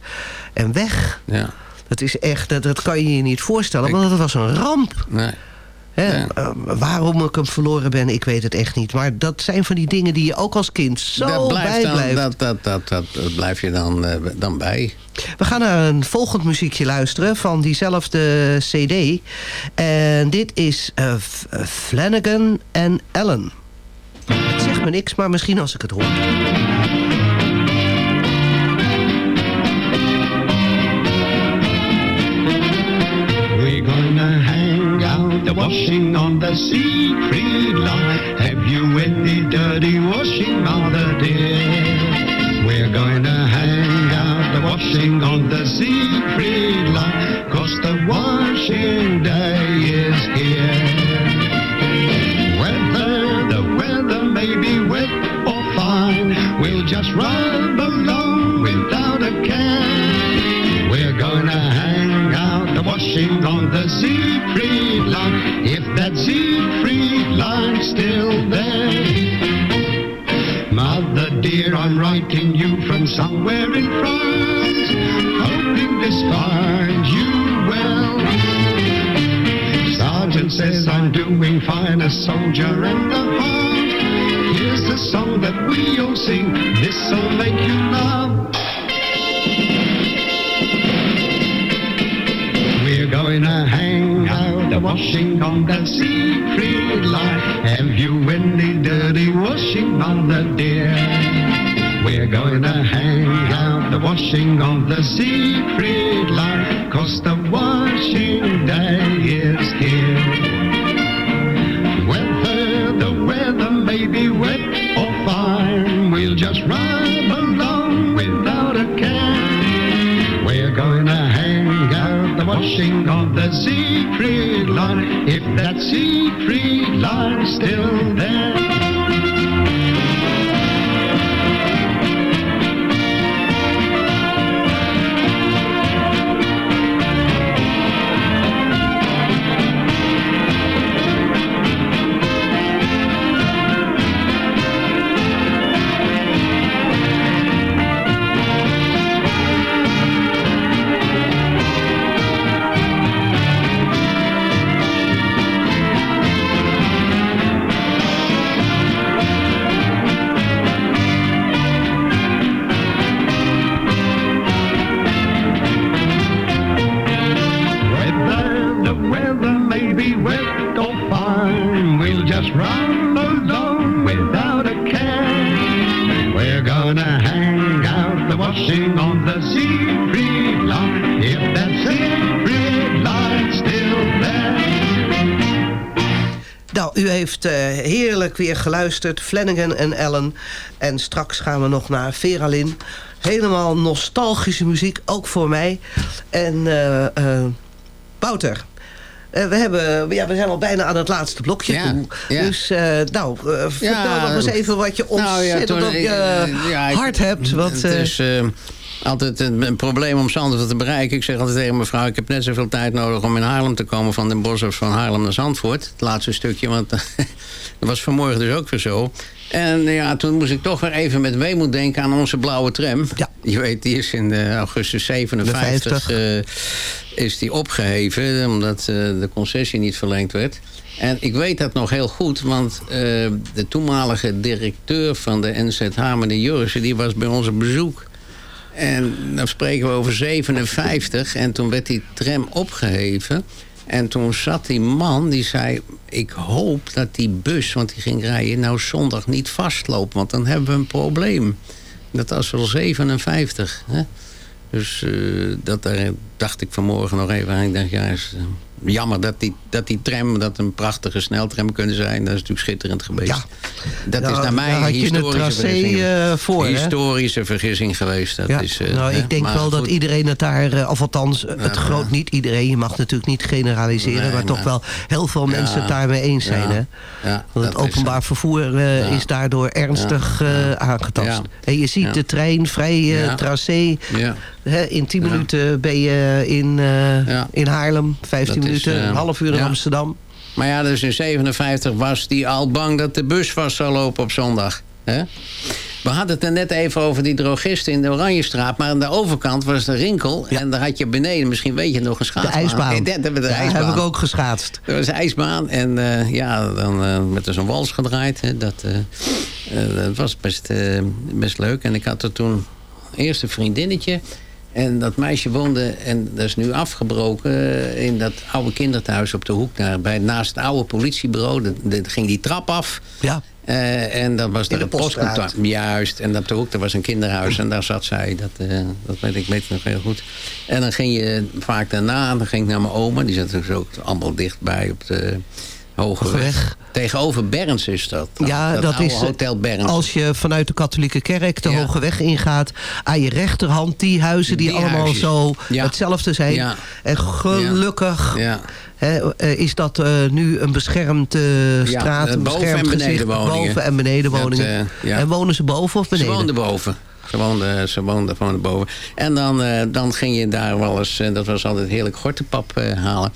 en weg. Ja. Dat is echt, dat, dat kan je je niet voorstellen. Want dat was een ramp. Nee. Hè, eh, waarom ik hem verloren ben, ik weet het echt niet. Maar dat zijn van die dingen die je ook als kind zo dat blijft dan, dat, dat, dat, dat, dat blijf je dan, eh, dan bij. We gaan naar een volgend muziekje luisteren van diezelfde cd. En dit is eh, Flanagan en Ellen. Zegt me niks, maar misschien als ik het hoor. We're gonna hang out the washing on the Siegfried line. Have you any dirty washing, mother dear? We're gonna hang out the washing on the Siegfried line. Cause the washing day is here. May be wet or fine, we'll just run along without a care. We're gonna hang out the washing on the Siegfried line, if that Siegfried line's still there. Mother dear, I'm writing you from somewhere in France, hoping this finds you well. Sergeant says I'm doing fine, a soldier and a half. Here's the song that we all sing, this'll make you laugh. We're going to hang out the washing on that Siegfried line. Have you any dirty washing, mother dear? We're going to hang out the washing on the Siegfried line. Cause the washing day If that sea tree lies still there. Heerlijk weer geluisterd. Flanagan en Ellen. En straks gaan we nog naar Vera Lynn. Helemaal nostalgische muziek, ook voor mij. En eh eh, Wouter... eh, we, hebben, ja, we zijn al bijna aan het laatste blokje Ja, toe. ja. Dus nou, vertel nog eens even wat je Nou ontzettend toen- op je hart hebt. Wat, het is altijd een, een probleem om Zandvoort te bereiken. Ik zeg altijd tegen mevrouw, ik heb net zoveel tijd nodig om in Haarlem te komen... van Den Bosch of van Haarlem naar Zandvoort. Het laatste stukje, want [laughs] dat was vanmorgen dus ook weer zo. En eh, ja, toen moest ik toch weer even met weemoed denken aan onze blauwe tram. Ja. Je weet, die is in eh, augustus 57 eh, is die opgeheven... omdat eh, de concessie niet verlengd werd. En ik weet dat nog heel goed, want de toenmalige directeur van de NZH, meneer Jurissen, die was bij ons op bezoek. En dan spreken we over 57 en toen werd die tram opgeheven. En toen zat die man, die zei... ik hoop dat die bus, want die ging rijden... nou zondag niet vastloopt, want dan hebben we een probleem. Dat was wel 57, hè? Dus eh, dat, daar dacht ik vanmorgen nog even aan. Ik dacht, ja, is, eh, jammer dat die, dat die tram, dat een prachtige sneltram kunnen zijn. Dat is natuurlijk schitterend geweest. Ja. Dat is naar mij een historische vergissing. eh, voor, hè? Historische vergissing geweest. Dat ja, is, eh, nou, ik denk wel dat iedereen het daar, eh, of althans het groot niet iedereen, je mag natuurlijk niet generaliseren, Nee, maar toch wel heel veel mensen het daarmee eens zijn. Ja, Hè? ja, Want het is openbaar vervoer is daardoor ernstig aangetast. En je ziet de trein vrij Ja. tracé. In 10 minuten ben je in, eh, in Haarlem, 15 Dat is, minuten, eh, een half uur in. Amsterdam. Maar ja, dus in 57 was die al bang dat de bus vast zou lopen op zondag. We hadden het er net even over die drogisten in de Oranjestraat. Maar aan de overkant was de rinkel. En daar had je beneden, misschien weet je nog, een De schaatsbaan. ijsbaan. [laughs] Ja, dat hebben we de Ja, ijsbaan. heb ik ook geschaatst. Er was een ijsbaan en eh, ja, dan uh, werd er zo'n wals gedraaid. Hè. Dat, eh, eh, dat was best, eh, best leuk. En ik had er toen eerst een vriendinnetje. En dat meisje woonde, en dat is nu afgebroken... eh, in dat oude kinderthuis op de hoek. Daar, bij, naast het oude politiebureau. Dat, dat ging die trap af. Ja. Eh, en dat was In daar de postkantoor. Juist, en op de hoek daar was een kinderhuis en daar zat zij. Dat, eh, dat weet ik weet nog heel goed. En dan ging je vaak daarna, dan ging ik naar mijn oma. Die zat dus ook allemaal dichtbij op de Hoge Hoge Weg. Weg. Tegenover Berns is dat. Ja, dat, is eh, Hotel Berns. als je vanuit de katholieke kerk de Ja. Hoge Weg ingaat. Aan je rechterhand die huizen die, Die allemaal zo Ja. hetzelfde zijn. Ja. En gelukkig Ja. eh, is dat eh, nu een beschermde straat. eh, een boven- beschermd en gezicht. benedenwoningen. Boven en benedenwoningen. Dat, ja. En wonen ze boven of Ze beneden? woonde boven. Ze woonde, ze woonde, woonde boven. En dan, dan ging je daar wel eens, en dat was altijd heerlijk, gortenpap halen.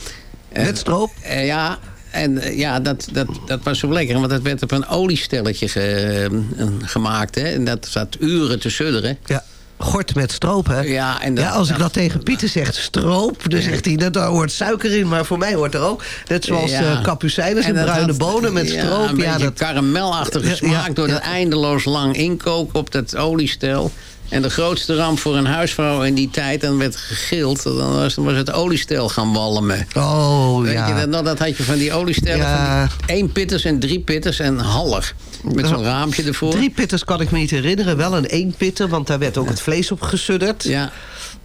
En- Met stroop? Ja, en eh, ja, dat, dat, dat was zo lekker. Want dat werd op een oliestelletje ge- eh, gemaakt. Hè? En dat zat uren te sudderen. Ja. Gort met stroop, hè? Ja, en Ja, als ik dat tegen Pieter zeg, stroop, dan zegt hij, dat daar hoort suiker in. Maar voor mij hoort er ook, net zoals Ja. eh kapucijnes en, dat bruine had- bonen met ja, stroop. Een Ja, beetje dat, karamelachtige smaak door dat eindeloos lang inkoken op dat oliestel. En de grootste ramp voor een huisvrouw in die tijd, dan werd gegild, dan was, het oliestel gaan walmen. oh Weet ja. je dat? Dat had je van die oliestellen, Ja. van één pitters en drie pitters en half. Met zo'n raampje ervoor. Drie pitters kan ik me niet herinneren. Wel een één pitter, want daar werd ook het vlees op gesudderd. Ja.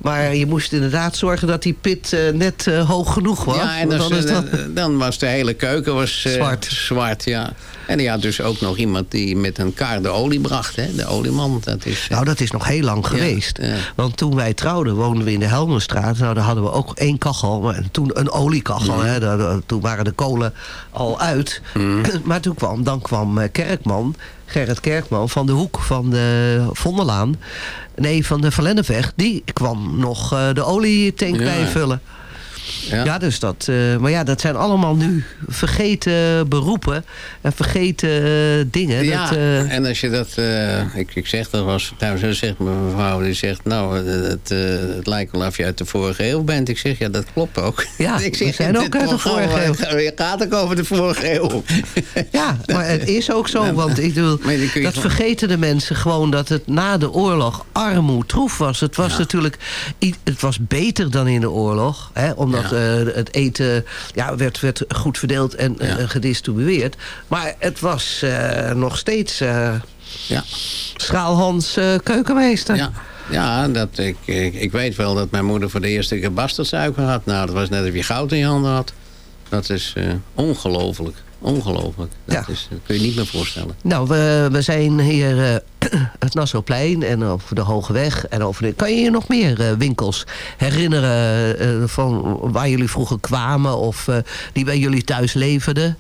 Maar je moest inderdaad zorgen dat die pit eh, net eh, hoog genoeg was. Ja, en dus, dan eh, dat... dan was de hele keuken was, Zwart. zwart ja. En je had dus ook nog iemand die met een kar de olie bracht. Hè? De olieman, dat is... Nou, dat is nog heel lang geweest. ja. Want toen wij trouwden, woonden we in de Helmenstraat. Nou, daar hadden we ook één kachel. Maar toen een oliekachel. Mhm. Hè. Daar- toen waren de kolen al uit. [clears throat] maar toen kwam, dan kwam Kerkman, Gerrit Kerkman... van de hoek van de Vondellaan. Nee, van de Verlennenweg. Die kwam nog eh, de olietank Ja. bijvullen. Ja. Ja, dus dat, eh, maar ja, dat zijn allemaal nu vergeten beroepen en vergeten eh, dingen. Ja, dat, eh, en als je dat... ik, ik zeg dat was... Trouwens, zo zegt mijn mevrouw, die zegt... Nou, het, het, het lijkt wel of je uit de vorige eeuw bent. Ik zeg, ja, dat klopt ook. Ja, [laughs] ik we zijn ook uit de vorige eeuw. Je gaat ook over de vorige eeuw. [laughs] Ja, maar het is ook zo. Want ik bedoel, dat vergeten de mensen gewoon dat het na de oorlog armoe troef was. Het was natuurlijk het was beter dan in de oorlog. Hè, omdat eh, het eten ja, werd, werd goed verdeeld en eh, gedistribueerd. Maar het was eh, nog steeds Ja. Schaalhans keukenmeester. Ja, ja dat, ik, ik, ik weet wel dat mijn moeder voor de eerste keer bastardsuiker had. Nou, dat was net of je goud in je handen had. Dat is eh, ongelooflijk. Ongelooflijk. Dat, is, dat kun je niet meer voorstellen. Nou, we, we zijn hier eh, [clears throat] het Nassauplein en over de Hoge Weg. En over de, kan je je nog meer eh, winkels herinneren eh, van waar jullie vroeger kwamen of die bij jullie thuis leverden?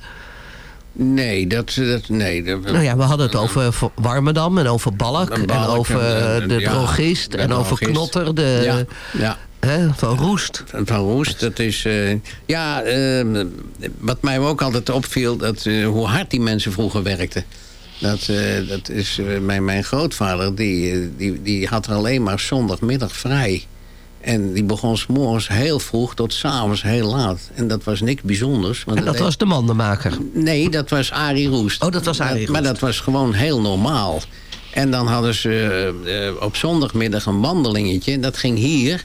Nee, dat... dat nee, dat, Nou ja, we hadden het over Warmerdam en over Balk, en over en, de ja, drogist de en over. Knotter, de, Ja, van Roest. Van Roest, dat is... eh, ja, eh, wat mij ook altijd opviel... Dat, eh, hoe hard die mensen vroeger werkten. Dat, dat is mijn, mijn grootvader, die, die, die had er alleen maar zondagmiddag vrij. En die begon s morgens heel vroeg tot s'avonds heel laat. En dat was niks bijzonders. want En dat was de mandenmaker. Nee, dat was Arie Roest. Oh, dat was Arie Roest. Maar dat was gewoon heel normaal. En dan hadden ze op zondagmiddag een wandelingetje. Dat ging hier.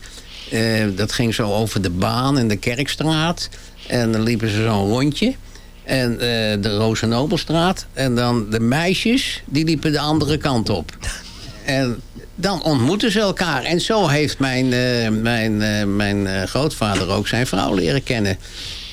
Eh, dat ging zo over de baan en de Kerkstraat. En dan liepen ze zo'n rondje. En eh, de Rozenobelstraat. En dan de meisjes, die liepen de andere kant op. En dan ontmoeten ze elkaar. En zo heeft mijn, eh, mijn, mijn grootvader ook zijn vrouw leren kennen.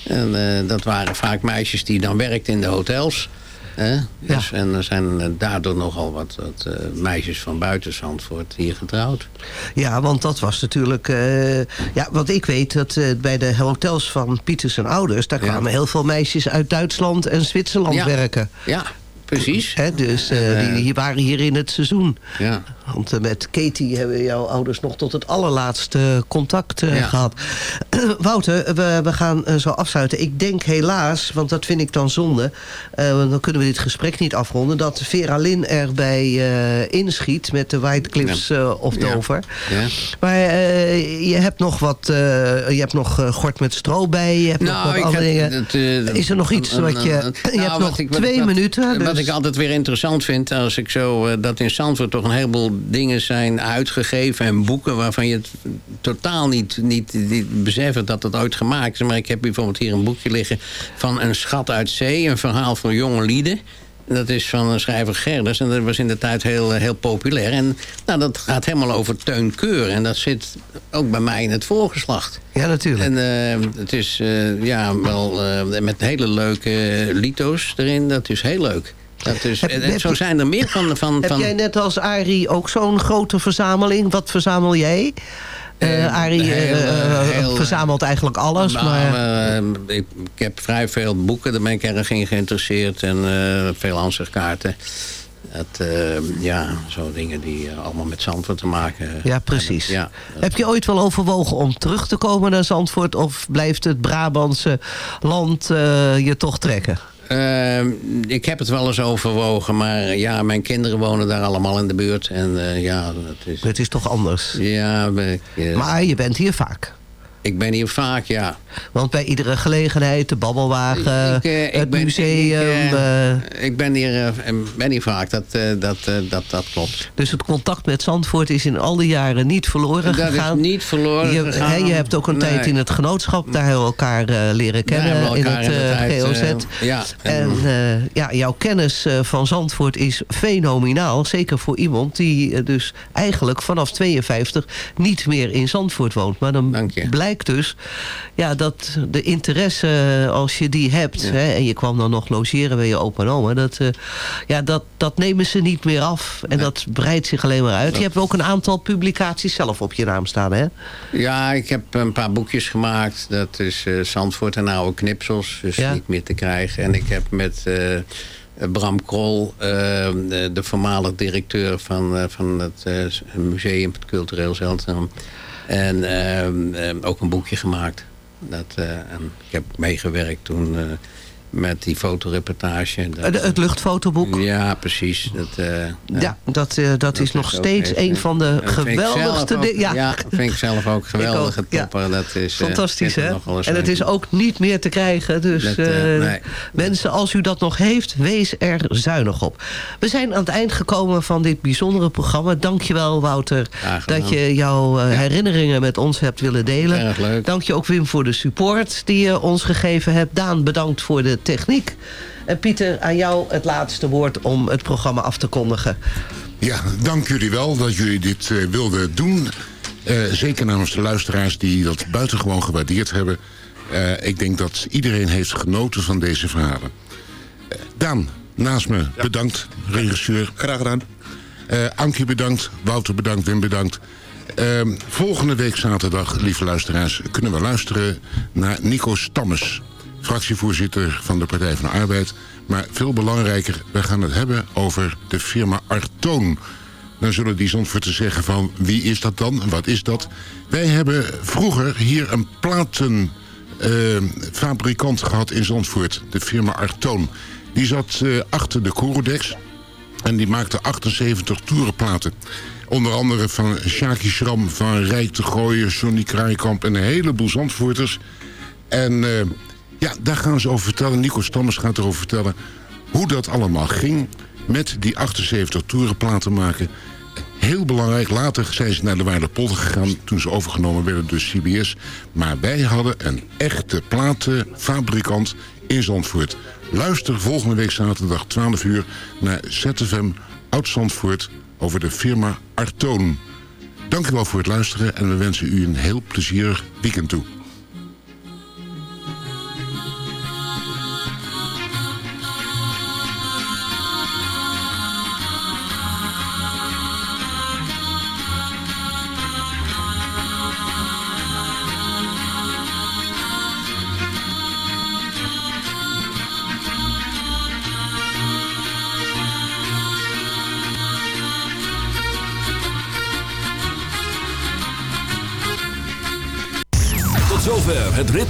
En dat waren vaak meisjes die dan werkten in de hotels. Hè? Dus, En er zijn daardoor nogal wat, wat eh, meisjes van buiten Zandvoort hier getrouwd. Ja, want dat was natuurlijk... eh, ja, want ik weet dat eh, bij de hotels van Pieters en ouders... daar kwamen heel veel meisjes uit Duitsland en Zwitserland Ja. werken. Ja, precies. Hè, dus eh, die, die waren hier in het seizoen. Ja. Want eh, met Katie hebben jouw ouders nog tot het allerlaatste contact eh, Ja. gehad. [clears throat] Wouter, we, we gaan zo afsluiten. Ik denk helaas, want dat vind ik dan zonde... want dan kunnen we dit gesprek niet afronden... dat Vera Lynn erbij inschiet met de White Cliffs of. Dover. Ja. Maar je hebt nog wat... je hebt nog gort met stro bij. Je hebt nog Nou, wat andere dingen. het, Is er nog iets een- wat je... een- je nou, hebt nog twee minuten. Dus- ik altijd weer interessant vind, als ik zo... eh, dat in Zandvoort toch een heleboel dingen zijn uitgegeven... en boeken waarvan je het totaal niet, niet, niet beseft dat het ooit gemaakt is. Maar ik heb bijvoorbeeld hier een boekje liggen van Een schat uit zee. Een verhaal voor jonge lieden. Dat is van een schrijver Gerders. En dat was in de tijd heel, eh, heel populair. En nou, dat gaat helemaal over Teun Keur. En dat zit ook bij mij in het voorgeslacht. Ja, natuurlijk. En eh, het is ja, wel met hele leuke lito's erin. Dat is heel leuk. Dat is, Heb- heb zo zijn er meer van... van, Heb van jij net als Arie ook zo'n grote verzameling? Wat verzamel jij? Eh Eh, Arie heel, eh, eh, eh, heel, verzamelt eigenlijk alles. Nou, maar... eh, ik, ik heb vrij veel boeken, daar ben ik erg in geïnteresseerd. En eh, veel ansichtkaarten. Dat, eh, ja, zo dingen die eh, allemaal met Zandvoort te maken hebben. Ja, precies. Ja, Heb je ooit wel overwogen om terug te komen naar Zandvoort? Of blijft het Brabantse land eh, je toch trekken? Eh, ik heb het wel eens overwogen, maar ja, mijn kinderen wonen daar allemaal in de buurt. En eh, ja, dat is... Het is toch anders? Ja, ik, eh, Maar je bent hier vaak. Ik ben hier vaak, ja. Want bij iedere gelegenheid, de babbelwagen, Ik, eh, ik het ben- museum... ik, eh, eh, Ik ben hier, ben hier vaak, dat, dat, dat, dat klopt. dus het contact met Zandvoort is in al die jaren niet verloren Dat is gegaan. niet verloren je, gegaan. je hebt ook een Nee. tijd in het genootschap. Daar elkaar leren kennen in het in GOZ. ja, En ja, jouw kennis van Zandvoort is fenomenaal. Zeker voor iemand die dus eigenlijk vanaf 52 niet meer in Zandvoort woont. Maar dan blijkt dus ja, dat de interesse, eh, als je die hebt... Hè, en je kwam dan nog logeren bij je opa en oma... Dat, eh, ja, dat, dat nemen ze niet meer af. En dat breidt zich alleen maar uit. Je hebt ook een aantal publicaties zelf op je naam staan, hè? Ja, ik heb een paar boekjes gemaakt. Dat is eh, Zandvoort en oude knipsels. Dus Ja. niet meer te krijgen. En ik heb met Bram Krol, de, voormalig directeur van, van het museum, het cultureel centrum. En eh, eh, ook een boekje gemaakt. Dat, eh, en ik heb meegewerkt toen eh, met die fotoreportage. Dat- Het, luchtfotoboek. Ja, precies. Dat, eh, Ja, dat, eh, dat, is nog steeds een eh, van de dat geweldigste dingen. Ja, vind ik zelf ook [laughs] geweldige ook, ja. topper. Dat is, eh, Fantastisch, hè? En het is ook niet meer te krijgen. Dus Dat, eh, eh, nee. mensen, als u dat nog heeft, wees er zuinig op. We zijn aan het eind gekomen van dit bijzondere programma. Dankjewel, Wouter, dat je jouw eh, herinneringen met ons hebt willen delen. Erg leuk. Dank je ook, Wim, voor de support die je ons gegeven hebt. Daan, bedankt voor de techniek. En Pieter, aan jou het laatste woord om het programma af te kondigen. Ja, dank jullie wel dat jullie dit eh, wilden doen. Eh, zeker namens de luisteraars die dat buitengewoon gewaardeerd hebben. Eh, ik denk dat iedereen heeft genoten van deze verhalen. Eh, Daan, naast me, bedankt, regisseur. Graag gedaan. Eh Ankie bedankt, Wouter bedankt, Wim bedankt. Ehm, volgende week zaterdag, lieve luisteraars, kunnen we luisteren naar Nico Stammes, fractievoorzitter van de Partij van de Arbeid. Maar veel belangrijker, we gaan het hebben over de firma Artoon. Dan zullen die Zandvoorten zeggen van, wie is dat dan? Wat is dat? Wij hebben vroeger hier een platenfabrikant gehad in Zandvoort, de firma Artoon. Die zat eh, achter de Corodex en die maakte 78 toerenplaten. Onder andere van Shaki Schram, van Rijk te Gooien, Johnny Kraaikamp en een heleboel Zandvoorters. En eh, ja, daar gaan ze over vertellen. Nico Stammers gaat erover vertellen hoe dat allemaal ging met die 78 toerenplaten maken. Heel belangrijk, later zijn ze naar de Weilerpolder gegaan toen ze overgenomen werden door CBS. Maar wij hadden een echte platenfabrikant in Zandvoort. Luister volgende week zaterdag 12 uur naar ZFM Oud-Zandvoort over de firma Artoon. Dank u wel voor het luisteren en we wensen u een heel plezierig weekend toe.